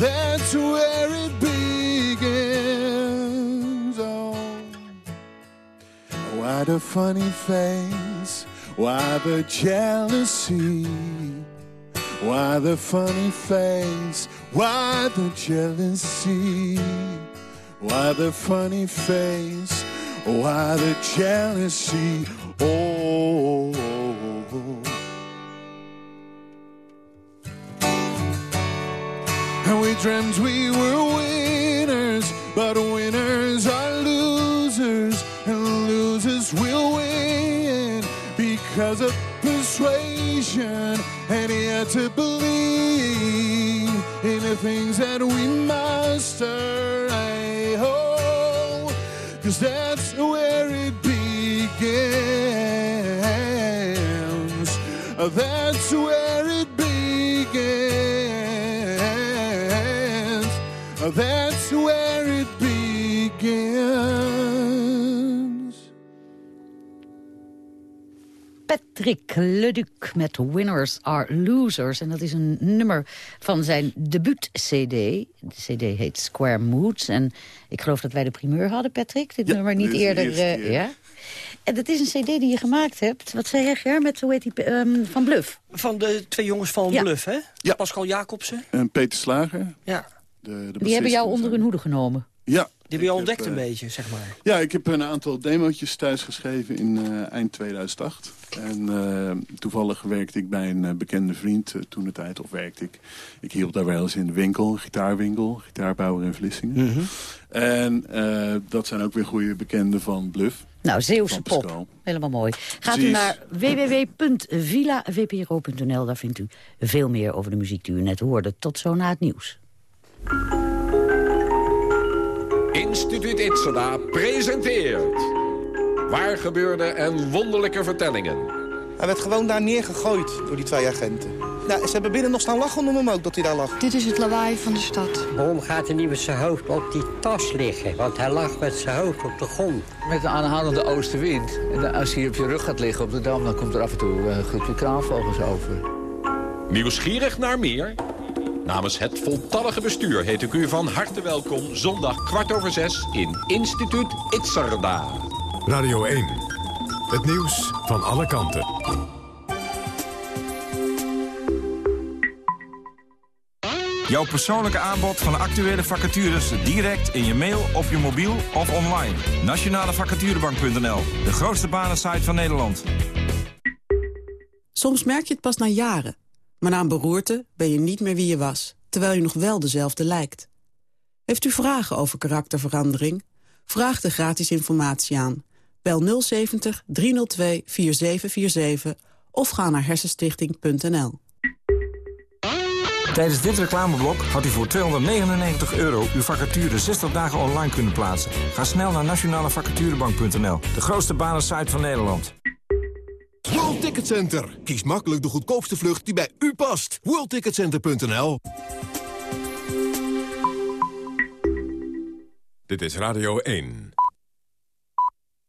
That's where it begins. Oh. Why the funny face? Why the jealousy? Why the funny face? Why the jealousy? Why the funny face? Why the jealousy? Oh. And we dreamt we were winners, but winners are losers, and losers will win because of persuasion and yet to believe in the things that we master. Hey, oh, cause that's where it begins. That's where it begins. That's where it begins. Patrick Leduc met Winners are Losers. En dat is een nummer van zijn debuut-cd. De cd heet Square Moods. En ik geloof dat wij de primeur hadden, Patrick. Dit nummer niet dit eerder. eh, ja. En dat is een cd die je gemaakt hebt. Wat zei je, Ger, met hoe heet die, ehm, van Bluff? Van de twee jongens van Ja. Bluff, hè? Ja. Pascal Jacobsen. En Peter Slager. Ja. De, de Die hebben jou onder hun hoede genomen. Ja. Die hebben je ontdekt heb, een eh, beetje, zeg maar. Ja, ik heb een aantal demootjes thuis geschreven in eh, eind 2008. En eh, toevallig werkte ik bij een bekende vriend toen de tijd. Of werkte ik. Ik hielp daar wel eens in de winkel, gitaarwinkel. Gitaarbouwer in Vlissingen. Mhm. En eh, dat zijn ook weer goede bekenden van Bluff. Nou, Zeeuwse pop. Helemaal mooi. Gaat u naar www.villavpro.nl. Daar vindt u veel meer over de muziek die u net hoorde. Tot zo na het nieuws. Instituut Itzada presenteert... Waar gebeurde en wonderlijke vertellingen. Hij werd gewoon daar neergegooid door die twee agenten. Nou, ze hebben binnen nog staan lachen om hem ook, dat hij daar lag. Dit is het lawaai van de stad. Waarom gaat hij niet met zijn hoofd op die tas liggen? Want hij lag met zijn hoofd op de grond. Met een aanhoudende oostenwind. En als hij op je rug gaat liggen op de dam... dan komt er af en toe een groepje kraanvogels over. Nieuwsgierig naar meer? Namens het voltallige bestuur heet ik u van harte welkom... zondag kwart over zes in Instituut Itzerda. Radio 1. Het nieuws van alle kanten. Jouw persoonlijke aanbod van actuele vacatures direct in je mail, op je mobiel of online. Nationalevacaturebank.nl, de grootste banensite van Nederland. Soms merk je het pas na jaren. Maar na een beroerte ben je niet meer wie je was, terwijl je nog wel dezelfde lijkt. Heeft u vragen over karakterverandering? Vraag de gratis informatie aan. Bel 070 302 4747 of ga naar hersenstichting.nl. Tijdens dit reclameblok had u voor 299 euro uw vacature 60 dagen online kunnen plaatsen. Ga snel naar nationalevacaturebank.nl, de grootste banensite van Nederland. World Ticket Center. Kies makkelijk de goedkoopste vlucht die bij u past. WorldTicketCenter.nl Dit is Radio 1.